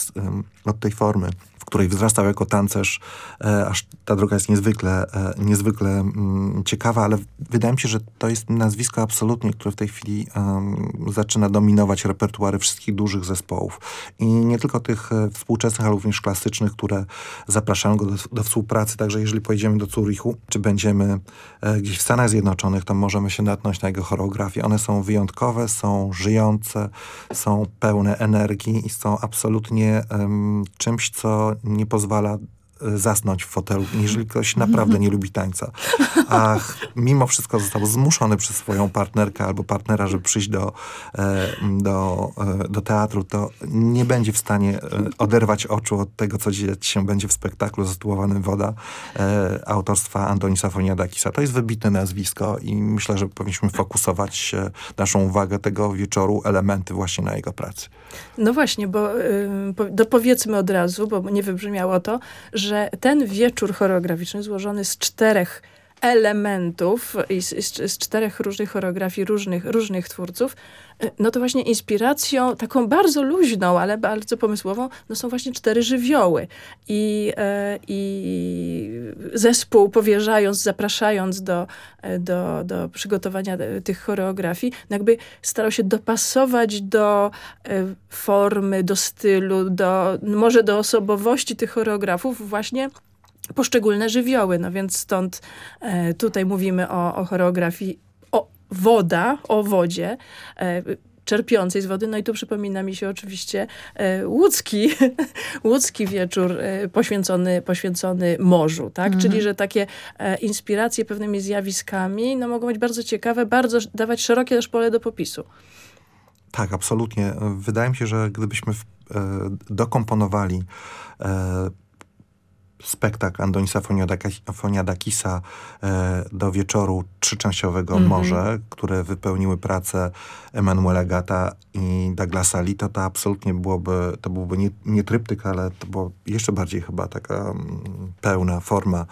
od tej formy w której wzrastał jako tancerz, e, aż ta droga jest niezwykle, e, niezwykle mm, ciekawa, ale wydaje mi się, że to jest nazwisko absolutnie, które w tej chwili zaczyna dominować repertuary wszystkich dużych zespołów. I nie tylko tych e, współczesnych, ale również klasycznych, które zapraszają go do, do współpracy. Także jeżeli pojedziemy do Zurichu, czy będziemy gdzieś w Stanach Zjednoczonych, to możemy się natknąć na jego choreografię. One są wyjątkowe, są żyjące, są pełne energii i są absolutnie um, czymś, co nie pozwala zasnąć w fotelu, jeżeli ktoś naprawdę nie lubi tańca. A mimo wszystko został zmuszony przez swoją partnerkę albo partnera, żeby przyjść do, e, do, e, do teatru, to nie będzie w stanie oderwać oczu od tego, co dziać się będzie w spektaklu zatytułowanym Woda autorstwa Antonisa Foniadakisa. To jest wybitne nazwisko i myślę, że powinniśmy fokusować naszą uwagę tego wieczoru, elementy właśnie na jego pracy. No właśnie, bo y, dopowiedzmy od razu, bo nie wybrzmiało to, że ten wieczór choreograficzny złożony z czterech elementów i z, z, z, czterech różnych choreografii różnych, różnych twórców, no to właśnie inspiracją taką bardzo luźną, ale bardzo pomysłową, no są właśnie cztery żywioły. I, e, i zespół powierzając, zapraszając do, e, do, do przygotowania tych choreografii, no jakby starał się dopasować do e, formy, do stylu, do, może do osobowości tych choreografów właśnie poszczególne żywioły. No więc stąd e, tutaj mówimy o, o choreografii woda, o wodzie. E, czerpiącej z wody. No i tu przypomina mi się oczywiście e, łódzki, łódzki wieczór e, poświęcony, poświęcony morzu, tak? Mhm. Czyli, że takie e, inspiracje pewnymi zjawiskami no, mogą być bardzo ciekawe, bardzo dawać szerokie też pole do popisu. Tak, absolutnie. Wydaje mi się, że gdybyśmy w, e, dokomponowali e, spektakl Andonisa Foniadakisa e, do wieczoru trzyczęściowego mm -hmm. Morze, które wypełniły pracę Emanuela Gata i Douglasa Lee, to, to absolutnie byłoby, to byłoby nie, nie tryptyk, ale to było jeszcze bardziej chyba taka mm, pełna forma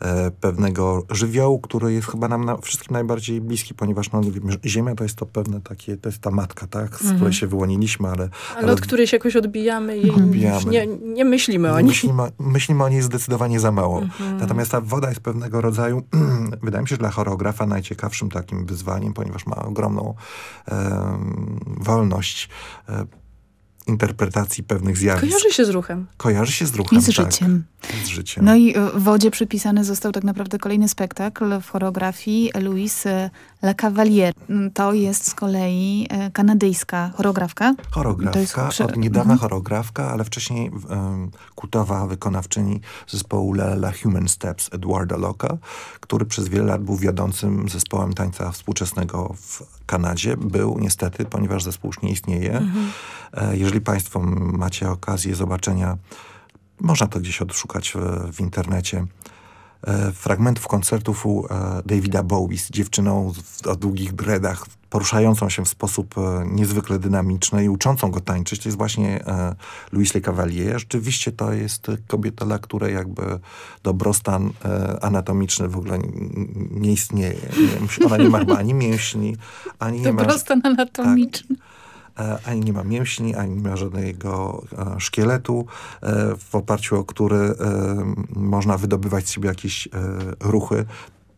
e, pewnego żywiołu, który jest chyba nam na, wszystkim najbardziej bliski, ponieważ no, Ziemia to jest to pewne takie, to jest ta matka, tak, z mm -hmm. której się wyłoniliśmy, ale... Ale, ale od której się jakoś odbijamy i odbijamy. Nie, nie myślimy o niej. Myślimy, myślimy o niej zdecydowanie za mało. -hmm. Natomiast ta woda jest pewnego rodzaju, wydaje mi się, że dla choreografa najciekawszym takim wyzwaniem, ponieważ ma ogromną e, wolność e, interpretacji pewnych zjawisk. Kojarzy się z ruchem. Kojarzy się z ruchem, I z tak. życiem. Z życiem. No i w wodzie przypisany został tak naprawdę kolejny spektakl w choreografii Louise Le Cavalier. To jest z kolei e, kanadyjska choreografka. Choreografka, przy... od niedawna mhm. choreografka, ale wcześniej um, kultowa wykonawczyni zespołu La La Human Steps Edwarda Locke, który przez wiele lat był wiodącym zespołem tańca współczesnego w Kanadzie. Był niestety, ponieważ zespół już nie istnieje. Mhm. E, jeżeli państwo macie okazję zobaczenia, można to gdzieś odszukać w, w internecie, e, fragmentów koncertów u e, Davida Bowie z dziewczyną o długich dreadach, poruszającą się w sposób e, niezwykle dynamiczny i uczącą go tańczyć, to jest właśnie e, Louise Le Cavalier. Rzeczywiście to jest kobieta, dla której jakby dobrostan e, anatomiczny w ogóle nie istnieje. Nie, ona nie ma chyba ani mięśni, ani nie ma... Dobrostan anatomiczny. Tak, ani nie ma mięśni, ani nie ma żadnego e, szkieletu, e, w oparciu o który można wydobywać z siebie jakieś ruchy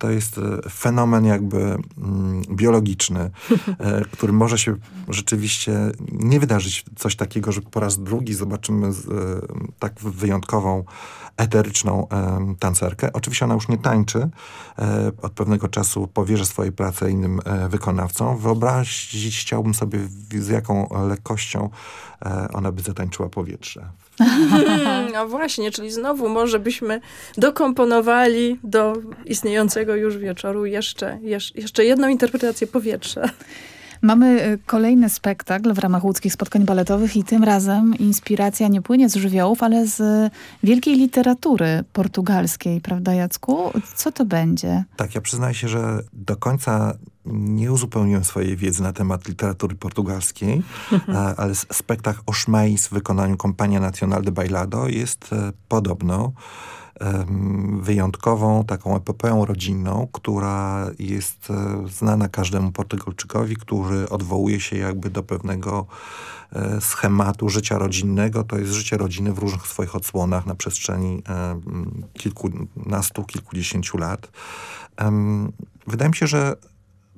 to jest e, fenomen jakby mm, biologiczny, e, który może się rzeczywiście nie wydarzyć coś takiego, że po raz drugi zobaczymy z, e, tak wyjątkową eteryczną e, tancerkę. Oczywiście ona już nie tańczy. E, od pewnego czasu powierza swoje prace innym e, wykonawcom. Wyobrazić chciałbym sobie, z jaką lekkością ona by zatańczyła powietrze. No właśnie, czyli znowu może byśmy dokomponowali do istniejącego już wieczoru jeszcze, jeszcze, jedną interpretację powietrza. Mamy y, kolejny spektakl w ramach łódzkich spotkań baletowych i tym razem inspiracja nie płynie z żywiołów, ale z wielkiej literatury portugalskiej, prawda Jacku? Co to będzie? Tak, ja przyznaję się, że do końca nie uzupełniłem swojej wiedzy na temat literatury portugalskiej, a- ale spektakl Oszmeis w wykonaniu Compania Nacional de Bailado jest e, podobno wyjątkową taką epopeą rodzinną, która jest e, znana każdemu Portugalczykowi, który odwołuje się jakby do pewnego e, schematu życia rodzinnego. To jest życie rodziny w różnych swoich odsłonach na przestrzeni kilkunastu, kilkudziesięciu lat. Wydaje mi się, że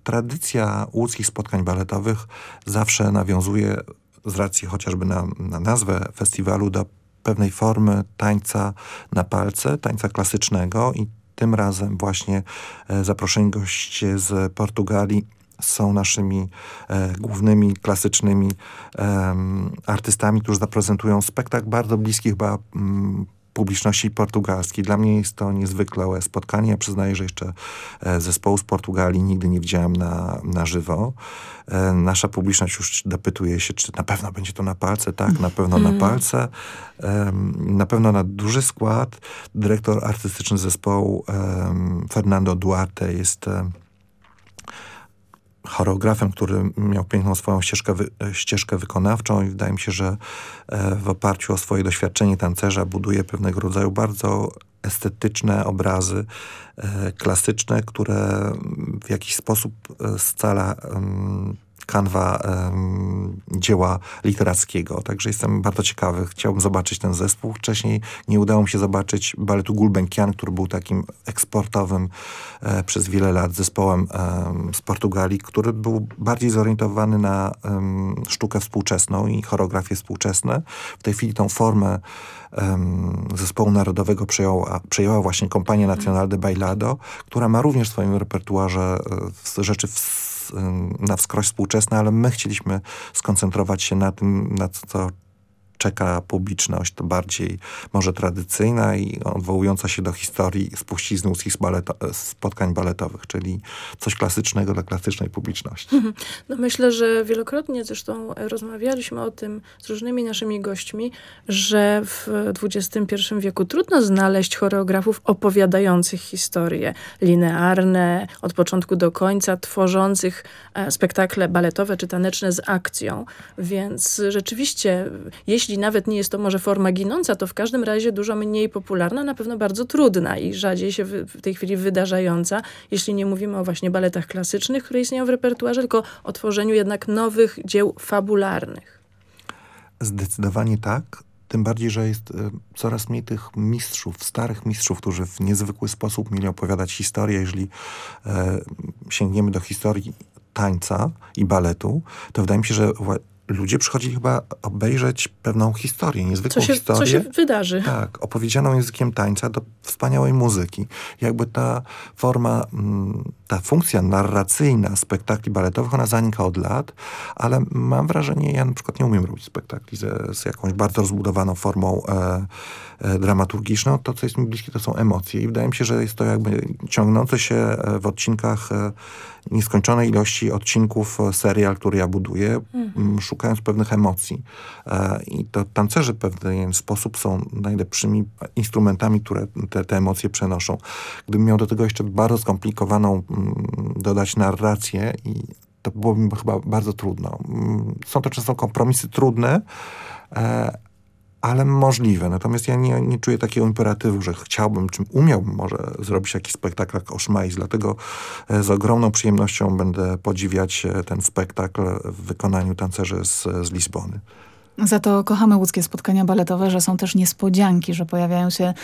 tradycja łódzkich spotkań baletowych zawsze nawiązuje z racji chociażby na, na nazwę festiwalu do pewnej formy tańca na palce, tańca klasycznego i tym razem właśnie e, zaproszeni goście z Portugalii są naszymi e, głównymi klasycznymi em, artystami, którzy zaprezentują spektakl bardzo bliski chyba mm, publiczności portugalskiej. Dla mnie jest to niezwykłe spotkanie. Ja przyznaję, że jeszcze e, zespołu z Portugalii nigdy nie widziałem na, na żywo. E, Nasza publiczność już dopytuje się, czy na pewno będzie to na palce. Tak, na pewno na Mm. palce. Na pewno na duży skład. Dyrektor artystyczny zespołu Fernando Duarte jest choreografem, który miał piękną swoją ścieżkę, wy, ścieżkę wykonawczą i wydaje mi się, że e, w oparciu o swoje doświadczenie tancerza buduje pewnego rodzaju bardzo estetyczne obrazy e, klasyczne, które w jakiś sposób e, scala kanwa em, dzieła literackiego. Także jestem bardzo ciekawy. Chciałbym zobaczyć ten zespół. Wcześniej nie udało mi się zobaczyć baletu Gulbenkian, który był takim eksportowym e, przez wiele lat zespołem em, z Portugalii, który był bardziej zorientowany na em, sztukę współczesną i choreografię współczesne. W tej chwili tą formę zespołu narodowego przejęła, przejęła właśnie Kompania Nacional de Bailado, która ma również w swoim repertuarze e, rzeczy w, na wskroś współczesne, ale my chcieliśmy skoncentrować się na tym, na co czeka publiczność, to bardziej może tradycyjna i odwołująca się do historii spuścizny łódzkich baleto spotkań baletowych, czyli coś klasycznego dla klasycznej publiczności. Mhm. No myślę, że wielokrotnie zresztą rozmawialiśmy o tym z różnymi naszymi gośćmi, że w XXI wieku trudno znaleźć choreografów opowiadających historie linearne, od początku do końca, tworzących e, spektakle baletowe czy taneczne z akcją. Więc rzeczywiście, jeśli nawet nie jest to może forma ginąca, to w każdym razie dużo mniej popularna, na pewno bardzo trudna i rzadziej się w tej chwili wydarzająca, jeśli nie mówimy o właśnie baletach klasycznych, które istnieją w repertuarze, tylko o tworzeniu jednak nowych dzieł fabularnych. Zdecydowanie tak. Tym bardziej, że jest e, coraz mniej tych mistrzów, starych mistrzów, którzy w niezwykły sposób mieli opowiadać historię. Jeżeli e, sięgniemy do historii tańca i baletu, to wydaje mi się, że ludzie przychodzili chyba obejrzeć pewną historię, niezwykłą Co się, historię. co się wydarzy? Tak, opowiedzianą językiem tańca do wspaniałej muzyki. Jakby ta forma, mm, ta funkcja narracyjna spektakli baletowych, ona zanika od lat, ale mam wrażenie, ja na przykład nie umiem robić spektakli ze, z jakąś bardzo rozbudowaną formą e, e, dramaturgiczną. To, co jest mi bliskie, to są emocje i wydaje mi się, że jest to jakby ciągnące się e, w odcinkach e, nieskończonej ilości odcinków e, serial, który ja buduję, Mhm. szukając pewnych emocji. E, I to tancerze w pewien sposób są najlepszymi instrumentami, które te, te emocje przenoszą. Gdybym miał do tego jeszcze bardzo skomplikowaną dodać narrację i to byłoby mi chyba bardzo trudno. Są to często kompromisy trudne, e, ale możliwe. Natomiast ja nie, nie czuję takiego imperatywu, że chciałbym, czym umiałbym może zrobić jakiś spektakl jak Oszmajs. Dlatego e, z ogromną przyjemnością będę podziwiać e, ten spektakl w wykonaniu tancerzy z, z Lizbony. Za to kochamy łódzkie spotkania baletowe, że są też niespodzianki, że pojawiają się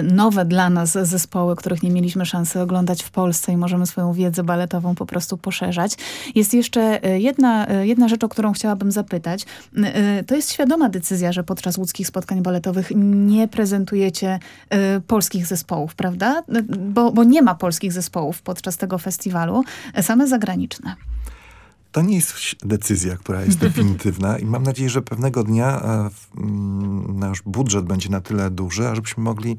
y, nowe dla nas zespoły, których nie mieliśmy szansy oglądać w Polsce i możemy swoją wiedzę baletową po prostu poszerzać. Jest jeszcze y, jedna, y, jedna rzecz, o którą chciałabym zapytać. To jest świadoma decyzja, że podczas łódzkich spotkań baletowych nie prezentujecie polskich zespołów, prawda? Bo, bo nie ma polskich zespołów podczas tego festiwalu, same zagraniczne to nie jest decyzja, która jest definitywna i mam nadzieję, że pewnego dnia e, mm, nasz budżet będzie na tyle duży, ażebyśmy mogli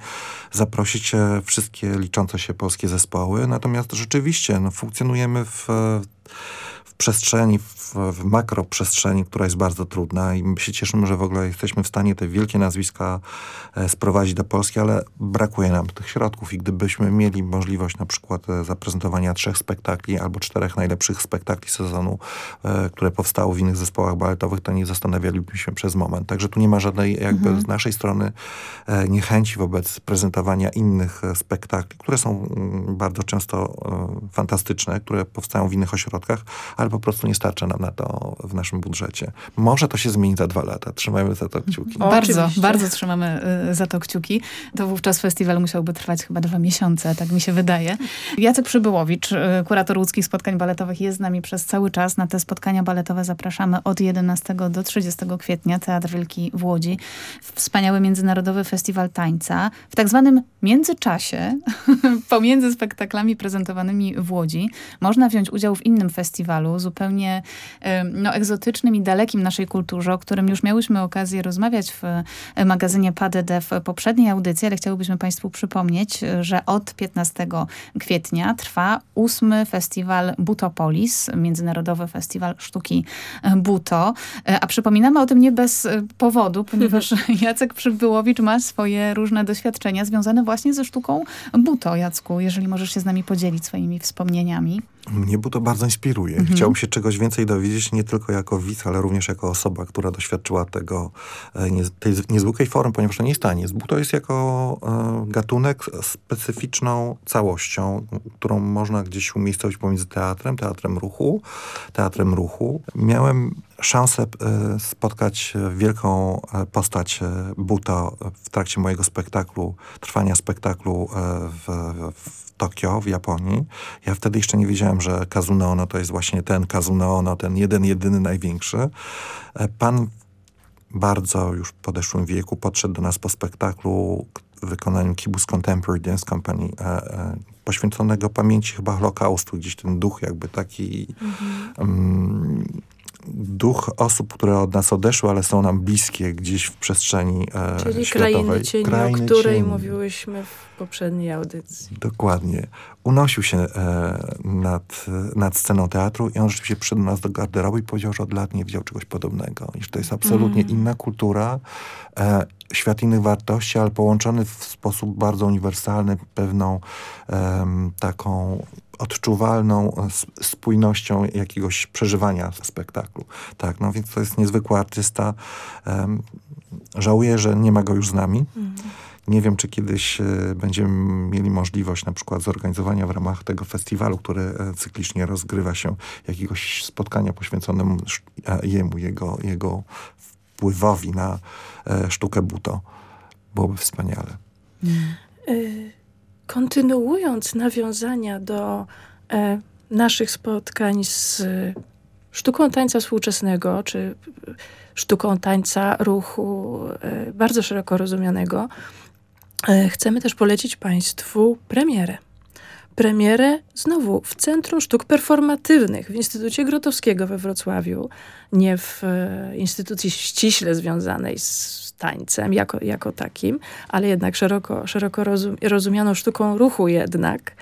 zaprosić e, wszystkie liczące się polskie zespoły. Natomiast rzeczywiście no, funkcjonujemy w przestrzeni, w, w makroprzestrzeni, która jest bardzo trudna i my się cieszymy, że w ogóle jesteśmy w stanie te wielkie nazwiska e, sprowadzić do Polski, ale brakuje nam tych środków i gdybyśmy mieli możliwość na przykład e, zaprezentowania trzech spektakli albo czterech najlepszych spektakli sezonu, e, które powstało w innych zespołach baletowych, to nie zastanawialibyśmy się przez moment. Także tu nie ma żadnej jakby mhm. z naszej strony niechęci wobec prezentowania innych spektakli, które są mm, bardzo często fantastyczne, które powstają w innych ośrodkach, ale ale po prostu nie starcza nam na to w naszym budżecie. Może to się zmieni za dwa lata. Trzymajmy za to kciuki. O, bardzo, oczywiście. bardzo trzymamy y, za to kciuki. To wówczas festiwal musiałby trwać chyba dwa miesiące, tak mi się wydaje. Jacek Przybyłowicz, y, kurator łódzkich spotkań baletowych jest z nami przez cały czas. Na te spotkania baletowe zapraszamy od 11 do 30 kwietnia. Teatr Wielki w Łodzi. Wspaniały Międzynarodowy Festiwal Tańca. W tak zwanym międzyczasie, pomiędzy spektaklami prezentowanymi w Łodzi, można wziąć udział w innym festiwalu, zupełnie no, egzotycznym i dalekim naszej kulturze, o którym już miałyśmy okazję rozmawiać w e, magazynie PADD w poprzedniej audycji, ale chciałbyśmy Państwu przypomnieć, że od 15 kwietnia trwa ósmy festiwal Butopolis, Międzynarodowy Festiwal Sztuki e, Buto. E, a przypominamy o tym nie bez powodu, ponieważ Jacek Przybyłowicz ma swoje różne doświadczenia związane właśnie ze sztuką Buto. Jacku, jeżeli możesz się z nami podzielić swoimi wspomnieniami. Mnie to bardzo inspiruje. Mhm. Chciałbym się czegoś więcej dowiedzieć, nie tylko jako widz, ale również jako osoba, która doświadczyła tego, e, tej niezwykłej formy, ponieważ to nie jest taniec. to jest jako e, gatunek specyficzną całością, którą można gdzieś umiejscowić pomiędzy teatrem, teatrem ruchu, teatrem ruchu. Miałem szansę e, spotkać wielką postać Buto w trakcie mojego spektaklu, trwania spektaklu w, w Tokio w Japonii. Ja wtedy jeszcze nie wiedziałem, że Kazuno to jest właśnie ten Kazuno, ten jeden, jedyny, największy. E, pan bardzo już w podeszłym wieku podszedł do nas po spektaklu w wykonaniu Kibus Contemporary Dance Company e, e, poświęconego pamięci chyba Holokaustu, gdzieś ten duch jakby taki mhm. um, duch osób, które od nas odeszły, ale są nam bliskie gdzieś w przestrzeni e, Czyli światowej. krainy cieni, krainy o której cieni. mówiłyśmy w poprzedniej audycji. Dokładnie. Unosił się e, nad, nad sceną teatru i on rzeczywiście przyszedł nas do garderoby i powiedział, że od lat nie widział czegoś podobnego. I że to jest absolutnie mm. inna kultura, e, świat innych wartości, ale połączony w sposób bardzo uniwersalny pewną taką odczuwalną spójnością jakiegoś przeżywania spektaklu. Tak, no więc to jest niezwykły artysta. Um, żałuję, że nie ma go już z nami. Mm. Nie wiem, czy kiedyś e, będziemy mieli możliwość na przykład zorganizowania w ramach tego festiwalu, który e, cyklicznie rozgrywa się, jakiegoś spotkania poświęconemu e, jemu, jego, jego wpływowi na sztukę buto. Byłoby wspaniale. Mm. Y kontynuując nawiązania do e, naszych spotkań z sztuką tańca współczesnego, czy sztuką tańca ruchu e, bardzo szeroko rozumianego, e, chcemy też polecić Państwu premierę. Premierę znowu w Centrum Sztuk Performatywnych w Instytucie Grotowskiego we Wrocławiu, nie w e, instytucji ściśle związanej z tańcem jako, jako takim, ale jednak szeroko, szeroko rozum, rozumianą sztuką ruchu jednak.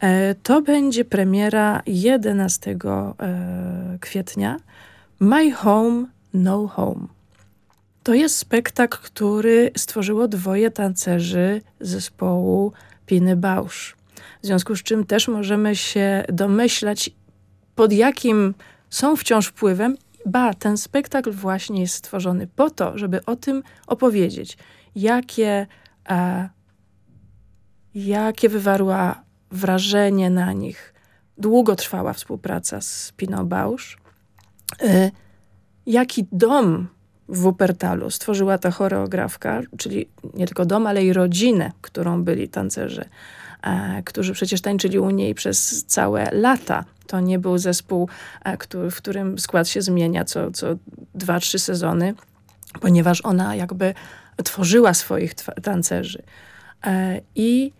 E, to będzie premiera 11 e, kwietnia. My Home, No Home. To jest spektakl, który stworzyło dwoje tancerzy zespołu Piny Bausch. W związku z czym też możemy się domyślać, pod jakim są wciąż wpływem ba, ten spektakl właśnie jest stworzony po to, żeby o tym opowiedzieć. Jakie, e, jakie wywarła wrażenie na nich długotrwała współpraca z Pino Bausch, e, jaki dom w Wuppertalu stworzyła ta choreografka, czyli nie tylko dom, ale i rodzinę, którą byli tancerze, którzy przecież tańczyli u niej przez całe lata. To nie był zespół, e, który, w którym skład się zmienia co, co dwa, trzy sezony, ponieważ ona jakby tworzyła swoich tancerzy. E, I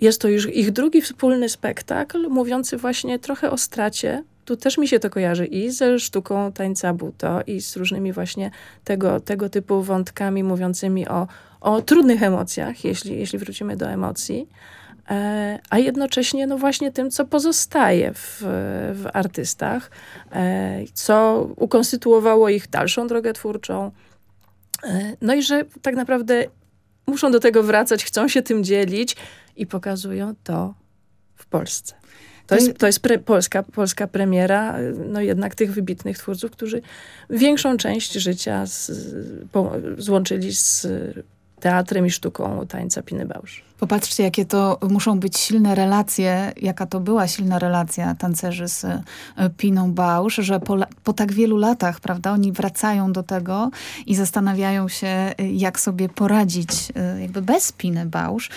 jest to już ich drugi wspólny spektakl, mówiący właśnie trochę o stracie. Tu też mi się to kojarzy i ze sztuką tańca buto, i z różnymi właśnie tego, tego typu wątkami mówiącymi o, o trudnych emocjach, jeśli, jeśli wrócimy do emocji. E, a jednocześnie no właśnie tym, co pozostaje w, w artystach, e, co ukonstytuowało ich dalszą drogę twórczą. E, no i że tak naprawdę muszą do tego wracać, chcą się tym dzielić i pokazują to w Polsce. To jest, to jest pre, polska, polska premiera, no jednak tych wybitnych twórców, którzy większą część życia z, po, złączyli z teatrem i sztuką tańca Piny Bausz. Popatrzcie, jakie to muszą być silne relacje, jaka to była silna relacja tancerzy z e, Piną Bausz, że po, po, tak wielu latach, prawda, oni wracają do tego i zastanawiają się, e, jak sobie poradzić e, jakby bez Piny Bausz.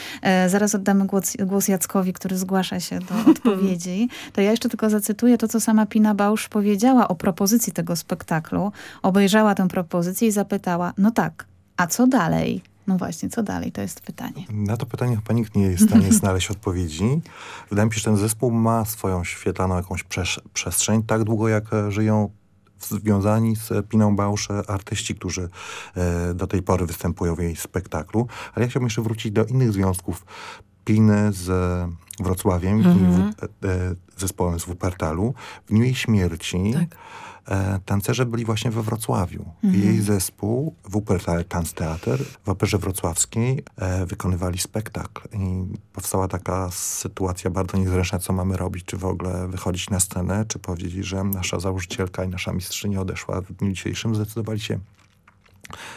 Zaraz oddamy głos, głos Jackowi, który zgłasza się do odpowiedzi. To ja jeszcze tylko zacytuję to, co sama Pina Bausz powiedziała o propozycji tego spektaklu. Obejrzała tę propozycję i zapytała, no tak, a co dalej? No właśnie, co dalej? To jest pytanie. Na to pytanie chyba nikt nie jest w stanie znaleźć odpowiedzi. Wydaje mi się, że ten zespół ma swoją świetlaną jakąś przestrzeń, tak długo jak e, żyją związani z Piną Bausz artyści, którzy e, do tej pory występują w jej spektaklu. Ale ja chciałbym jeszcze wrócić do innych związków Piny z Wrocławiem mm -hmm. i w, e, zespołem z Wuppertalu. W dniu jej śmierci tak e, tancerze byli właśnie we Wrocławiu. Mhm. Jej zespół, Wuppertal Tanztheater w Operze Wrocławskiej e, wykonywali spektakl. I powstała taka sytuacja bardzo niezręczna, co mamy robić, czy w ogóle wychodzić na scenę, czy powiedzieć, że nasza założycielka i nasza mistrzyni odeszła w dniu dzisiejszym. Zdecydowali się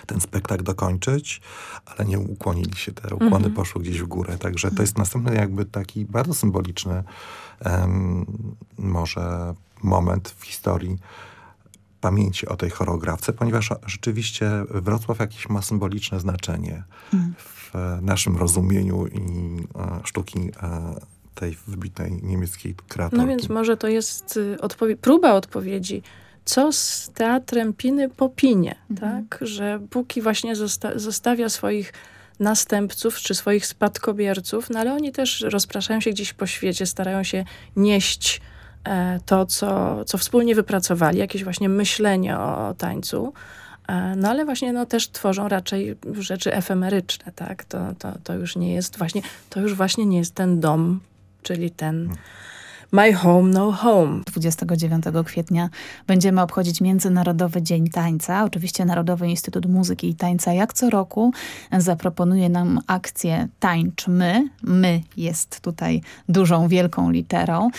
ten spektakl dokończyć, ale nie ukłonili się. Te ukłony mhm. poszły gdzieś w górę. Także to jest następny jakby taki bardzo symboliczny um, może moment w historii pamięci o tej choreografce, ponieważ rzeczywiście Wrocław jakieś ma symboliczne znaczenie mm. w naszym rozumieniu i e, sztuki e, tej wybitnej niemieckiej kreatorki. No więc może to jest y, odpowie próba odpowiedzi co z teatrem Piny po Pinie, mhm. tak? Że Póki właśnie zosta zostawia swoich następców czy swoich spadkobierców, no ale oni też rozpraszają się gdzieś po świecie, starają się nieść to, co, co wspólnie wypracowali, jakieś właśnie myślenie o, tańcu. E, no ale właśnie no, też tworzą raczej rzeczy efemeryczne, tak? To, to, to już nie jest właśnie, to już właśnie nie jest ten dom, czyli ten hmm. My Home No Home. 29 kwietnia będziemy obchodzić Międzynarodowy Dzień Tańca. Oczywiście Narodowy Instytut Muzyki i Tańca jak co roku zaproponuje nam akcję Tańczmy. My jest tutaj dużą, wielką literą.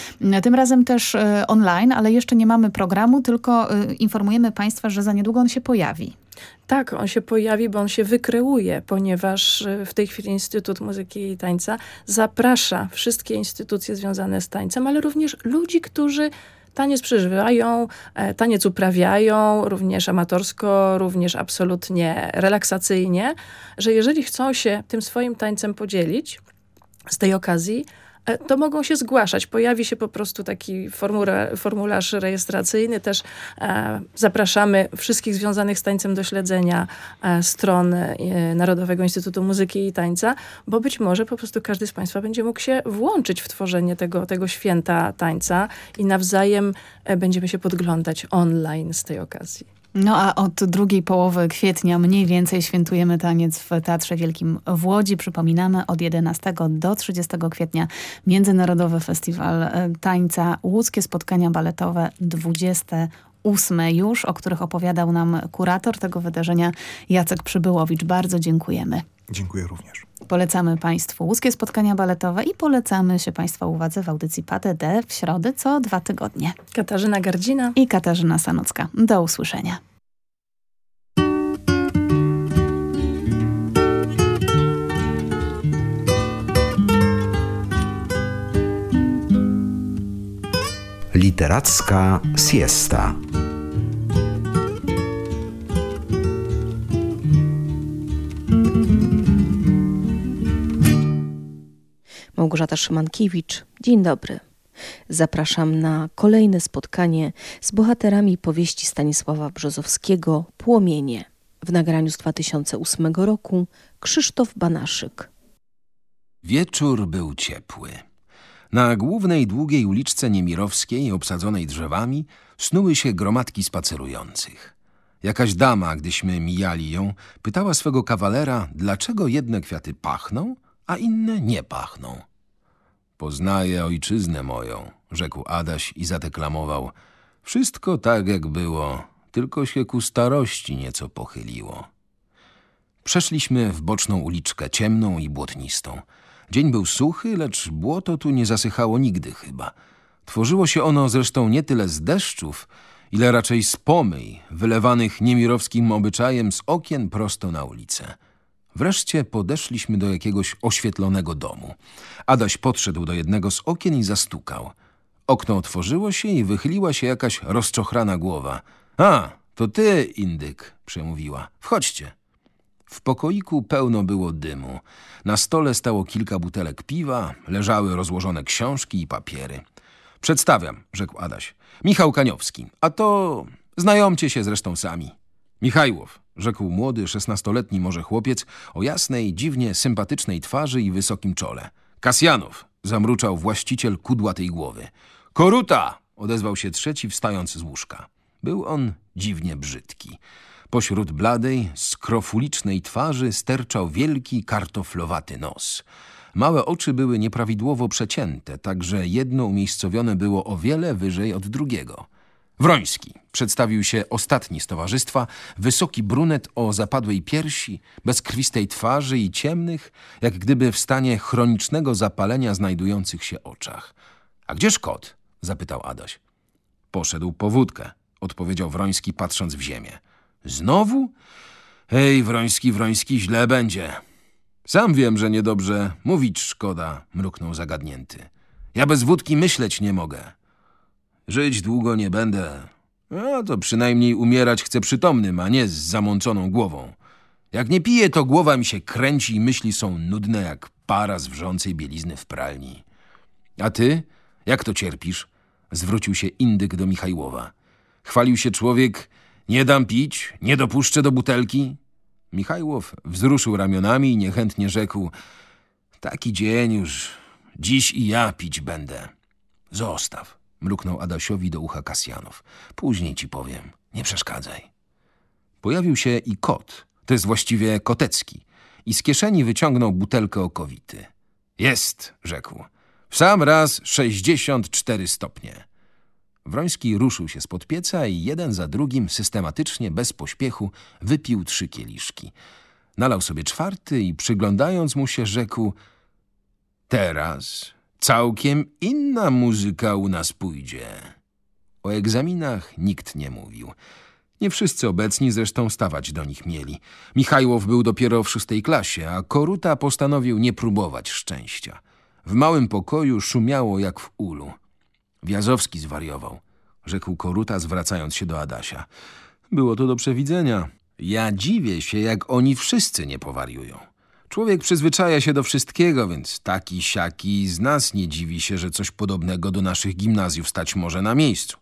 Tym razem też e, online, ale jeszcze nie mamy programu, tylko e, informujemy Państwa, że za niedługo on się pojawi. Tak, on się pojawi, bo on się wykreuje, ponieważ e, w tej chwili Instytut Muzyki i Tańca zaprasza wszystkie instytucje związane z tańcem, ale również ludzi, którzy taniec przeżywają, e, taniec uprawiają, również amatorsko, również absolutnie relaksacyjnie, że jeżeli chcą się tym swoim tańcem podzielić z tej okazji, to mogą się zgłaszać. Pojawi się po prostu taki formula, formularz rejestracyjny. Też e, zapraszamy wszystkich związanych z tańcem do śledzenia e, stron e, Narodowego Instytutu Muzyki i Tańca, bo być może po prostu każdy z Państwa będzie mógł się włączyć w tworzenie tego, tego święta tańca i nawzajem e, będziemy się podglądać online z tej okazji. No a od drugiej połowy kwietnia mniej więcej świętujemy taniec w Teatrze Wielkim w Łodzi. Przypominamy od 11 do 30 kwietnia Międzynarodowy Festiwal e, Tańca, łódzkie spotkania baletowe 20 ósme już, o których opowiadał nam kurator tego wydarzenia Jacek Przybyłowicz. Bardzo dziękujemy. Dziękuję również. Polecamy Państwu łuskie spotkania baletowe i polecamy się Państwa uwadze w audycji PATD w środę co dwa tygodnie. Katarzyna Gardzina i Katarzyna Sanocka. Do usłyszenia. Literacka siesta. Małgorzata Szymankiewicz. Dzień dobry. Zapraszam na kolejne spotkanie z bohaterami powieści Stanisława Brzozowskiego Płomienie w nagraniu z 2008 roku Krzysztof Banaszyk. Wieczór był ciepły. Na głównej długiej uliczce Niemirowskiej, obsadzonej drzewami, snuły się gromadki spacerujących. Jakaś dama, gdyśmy mijali ją, pytała swego kawalera, dlaczego jedne kwiaty pachną, a inne nie pachną. Poznaję ojczyznę moją, rzekł Adaś i zadeklamował. Wszystko tak, jak było, tylko się ku starości nieco pochyliło. Przeszliśmy w boczną uliczkę, ciemną i błotnistą. Dzień był suchy, lecz błoto tu nie zasychało nigdy chyba. Tworzyło się ono zresztą nie tyle z deszczów, ile raczej z pomyj, wylewanych niemirowskim obyczajem z okien prosto na ulicę. Wreszcie podeszliśmy do jakiegoś oświetlonego domu. Adaś podszedł do jednego z okien i zastukał. Okno otworzyło się i wychyliła się jakaś rozczochrana głowa. A, to ty, indyk, przemówiła. Wchodźcie. W pokoiku pełno było dymu. Na stole stało kilka butelek piwa, leżały rozłożone książki i papiery. Przedstawiam, rzekł Adaś. Michał Kaniowski. A to znajomcie się zresztą sami. Michajłow, rzekł młody, szesnastoletni może chłopiec o jasnej, dziwnie sympatycznej twarzy i wysokim czole. Kasjanow, zamruczał właściciel kudłatej głowy. Koruta! odezwał się trzeci, wstając z łóżka. Był on dziwnie brzydki. Pośród bladej, skrofulicznej twarzy sterczał wielki, kartoflowaty nos. Małe oczy były nieprawidłowo przecięte, tak że jedno umiejscowione było o wiele wyżej od drugiego. Wroński przedstawił się ostatni z towarzystwa, wysoki brunet o zapadłej piersi, bezkrwistej twarzy i ciemnych, jak gdyby w stanie chronicznego zapalenia znajdujących się oczach. – A gdzież kot? – zapytał Adaś. – Poszedł po wódkę – odpowiedział Wroński, patrząc w ziemię. – Znowu? Ej, Wroński, Wroński, źle będzie. Sam wiem, że niedobrze. Mówić szkoda, mruknął zagadnięty. Ja bez wódki myśleć nie mogę. Żyć długo nie będę. No to przynajmniej umierać chcę przytomnym, a nie z zamąconą głową. Jak nie piję, to głowa mi się kręci i myśli są nudne jak para z wrzącej bielizny w pralni. A ty? Jak to cierpisz? Zwrócił się indyk do Michajłowa. Chwalił się człowiek, nie dam pić, nie dopuszczę do butelki. Michajłow wzruszył ramionami i niechętnie rzekł Taki dzień już, dziś i ja pić będę. Zostaw, mruknął Adasiowi do ucha Kasjanow. Później ci powiem, nie przeszkadzaj. Pojawił się i kot, to jest właściwie kotecki, i z kieszeni wyciągnął butelkę okowity. Jest, rzekł. W sam raz sześćdziesiąt cztery stopnie. Wroński ruszył się spod pieca i jeden za drugim systematycznie, bez pośpiechu, wypił trzy kieliszki. Nalał sobie czwarty i przyglądając mu się rzekł Teraz całkiem inna muzyka u nas pójdzie. O egzaminach nikt nie mówił. Nie wszyscy obecni zresztą stawać do nich mieli. Michajłow był dopiero w szóstej klasie, a Koruta postanowił nie próbować szczęścia. W małym pokoju szumiało jak w ulu. Wiazowski zwariował, rzekł Koruta, zwracając się do Adasia. Było to do przewidzenia. Ja dziwię się, jak oni wszyscy nie powariują. Człowiek przyzwyczaja się do wszystkiego, więc taki, siaki z nas nie dziwi się, że coś podobnego do naszych gimnazjów stać może na miejscu.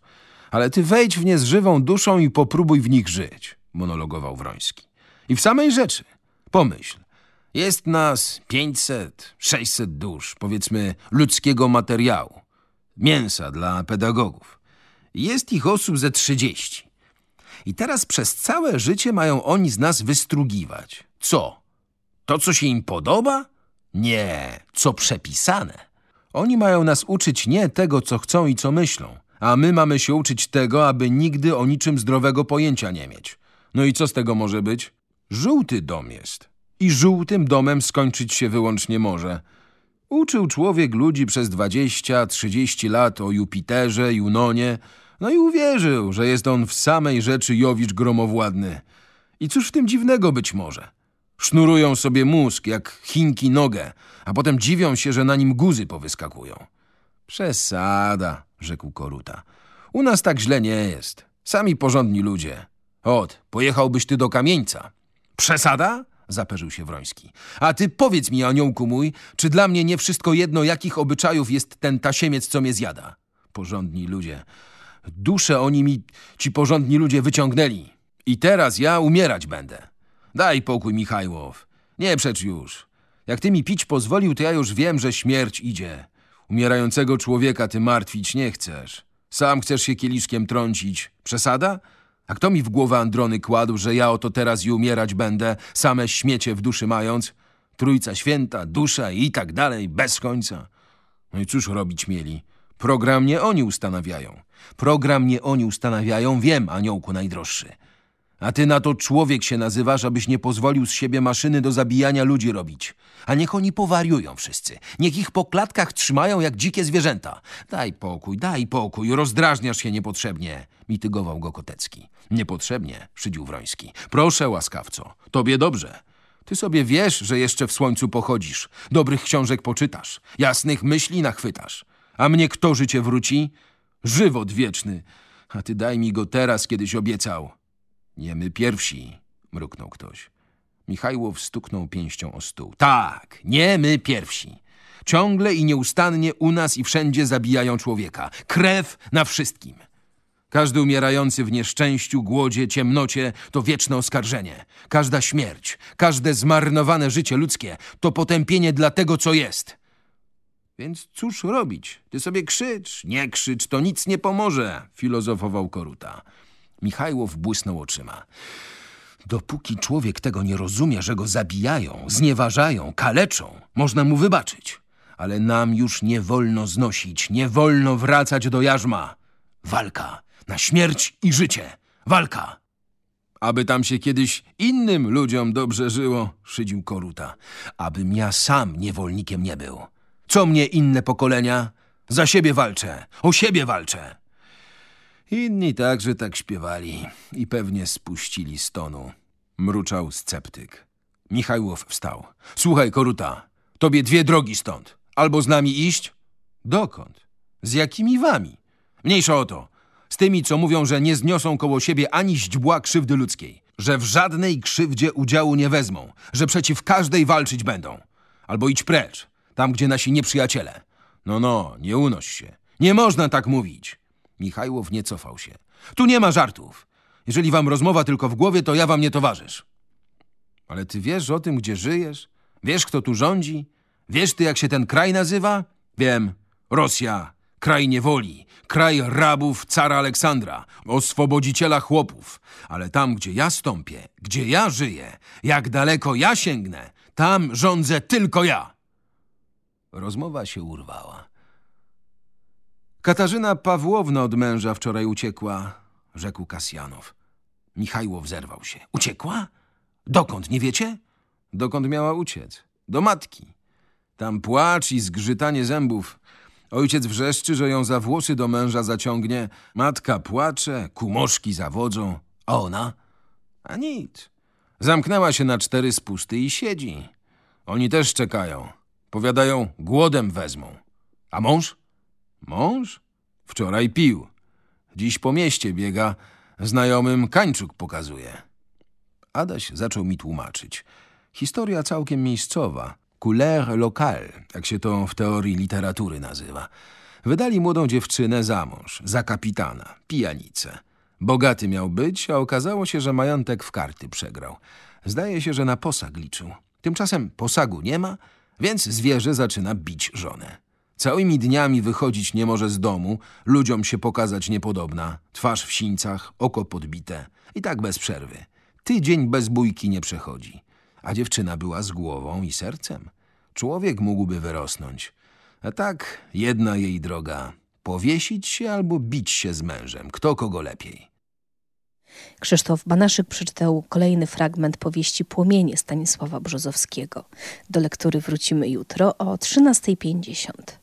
Ale ty wejdź w nie z żywą duszą i popróbuj w nich żyć, monologował Wroński. I w samej rzeczy. Pomyśl, jest nas pięćset, sześćset dusz, powiedzmy, ludzkiego materiału mięsa dla pedagogów. Jest ich osób ze trzydzieści. I teraz przez całe życie mają oni z nas wystrugiwać. Co? To, co się im podoba? Nie, co przepisane. Oni mają nas uczyć nie tego, co chcą i co myślą, a my mamy się uczyć tego, aby nigdy o niczym zdrowego pojęcia nie mieć. No i co z tego może być? Żółty dom jest. I żółtym domem skończyć się wyłącznie może – Uczył człowiek ludzi przez dwadzieścia, trzydzieści lat o Jupiterze, Junonie, no i uwierzył, że jest on w samej rzeczy Jowicz gromowładny. I cóż w tym dziwnego być może? Sznurują sobie mózg jak chinki nogę, a potem dziwią się, że na nim guzy powyskakują. Przesada, rzekł Koruta. U nas tak źle nie jest. Sami porządni ludzie. Ot, pojechałbyś ty do kamieńca. Przesada? zaperzył się Wroński. A ty powiedz mi, aniołku mój, czy dla mnie nie wszystko jedno, jakich obyczajów jest ten tasiemiec, co mnie zjada? Porządni ludzie. Dusze oni mi, ci porządni ludzie, wyciągnęli. I teraz ja umierać będę. Daj pokój, Michajłow. Nie przecz już. Jak ty mi pić pozwolił, to ja już wiem, że śmierć idzie. Umierającego człowieka ty martwić nie chcesz. Sam chcesz się kieliszkiem trącić. Przesada? A kto mi w głowę Androny kładł, że ja oto teraz i umierać będę, same śmiecie w duszy mając? Trójca święta, dusza i tak dalej, bez końca. No i cóż robić mieli? Program nie oni ustanawiają. Program nie oni ustanawiają, wiem, aniołku najdroższy. A ty na to człowiek się nazywasz, abyś nie pozwolił z siebie maszyny do zabijania ludzi robić. A niech oni powariują wszyscy. Niech ich po klatkach trzymają jak dzikie zwierzęta. Daj pokój, daj pokój, rozdrażniasz się niepotrzebnie. Mitygował go Kotecki. Niepotrzebnie, szydził Wroński. Proszę, łaskawco, tobie dobrze. Ty sobie wiesz, że jeszcze w słońcu pochodzisz. Dobrych książek poczytasz. Jasnych myśli nachwytasz. A mnie kto życie wróci? Żywot wieczny. A ty daj mi go teraz, kiedyś obiecał. Nie my pierwsi, mruknął ktoś. Michajłow stuknął pięścią o stół. Tak, nie my pierwsi. Ciągle i nieustannie u nas i wszędzie zabijają człowieka. Krew na wszystkim. Każdy umierający w nieszczęściu, głodzie, ciemnocie to wieczne oskarżenie. Każda śmierć, każde zmarnowane życie ludzkie to potępienie dla tego, co jest. Więc cóż robić? Ty sobie krzycz, nie krzycz, to nic nie pomoże, filozofował Koruta. Michajłow błysnął oczyma. Dopóki człowiek tego nie rozumie, że go zabijają, znieważają, kaleczą, można mu wybaczyć. Ale nam już nie wolno znosić, nie wolno wracać do jarzma. Walka na śmierć i życie. Walka! Aby tam się kiedyś innym ludziom dobrze żyło, szydził Koruta. Abym ja sam niewolnikiem nie był. Co mnie inne pokolenia? Za siebie walczę, o siebie walczę. Inni także tak śpiewali i pewnie spuścili stonu. Mruczał sceptyk. Michajłow wstał. Słuchaj, Koruta, tobie dwie drogi stąd. Albo z nami iść? Dokąd? Z jakimi wami? Mniejsza o to. Z tymi, co mówią, że nie zniosą koło siebie ani źdźbła krzywdy ludzkiej. Że w żadnej krzywdzie udziału nie wezmą. Że przeciw każdej walczyć będą. Albo idź precz, tam gdzie nasi nieprzyjaciele. No, no, nie unoś się. Nie można tak mówić. Michajłow nie cofał się. Tu nie ma żartów. Jeżeli wam rozmowa tylko w głowie, to ja wam nie towarzysz. Ale ty wiesz o tym, gdzie żyjesz? Wiesz, kto tu rządzi? Wiesz ty, jak się ten kraj nazywa? Wiem. Rosja. Kraj niewoli. Kraj rabów cara Aleksandra. Oswobodziciela chłopów. Ale tam, gdzie ja stąpię, gdzie ja żyję, jak daleko ja sięgnę, tam rządzę tylko ja. Rozmowa się urwała. Katarzyna Pawłowna od męża wczoraj uciekła, rzekł Kasjanow. Michajłow zerwał się. Uciekła? Dokąd, nie wiecie? Dokąd miała uciec? Do matki. Tam płacz i zgrzytanie zębów. Ojciec wrzeszczy, że ją za włosy do męża zaciągnie. Matka płacze, kumoszki zawodzą. A ona? A nic. Zamknęła się na cztery spusty i siedzi. Oni też czekają. Powiadają, głodem wezmą. A mąż? Mąż? Wczoraj pił. Dziś po mieście biega, znajomym kańczuk pokazuje. Adaś zaczął mi tłumaczyć. Historia całkiem miejscowa. Couleur locale, jak się to w teorii literatury nazywa. Wydali młodą dziewczynę za mąż, za kapitana, pijanicę. Bogaty miał być, a okazało się, że majątek w karty przegrał. Zdaje się, że na posag liczył. Tymczasem posagu nie ma, więc zwierzę zaczyna bić żonę. Całymi dniami wychodzić nie może z domu, ludziom się pokazać niepodobna, twarz w sińcach, oko podbite i tak bez przerwy. Tydzień bez bójki nie przechodzi. A dziewczyna była z głową i sercem. Człowiek mógłby wyrosnąć. A tak jedna jej droga. Powiesić się albo bić się z mężem. Kto kogo lepiej. Krzysztof Banaszyk przeczytał kolejny fragment powieści Płomienie Stanisława Brzozowskiego. Do lektury wrócimy jutro o 13.50.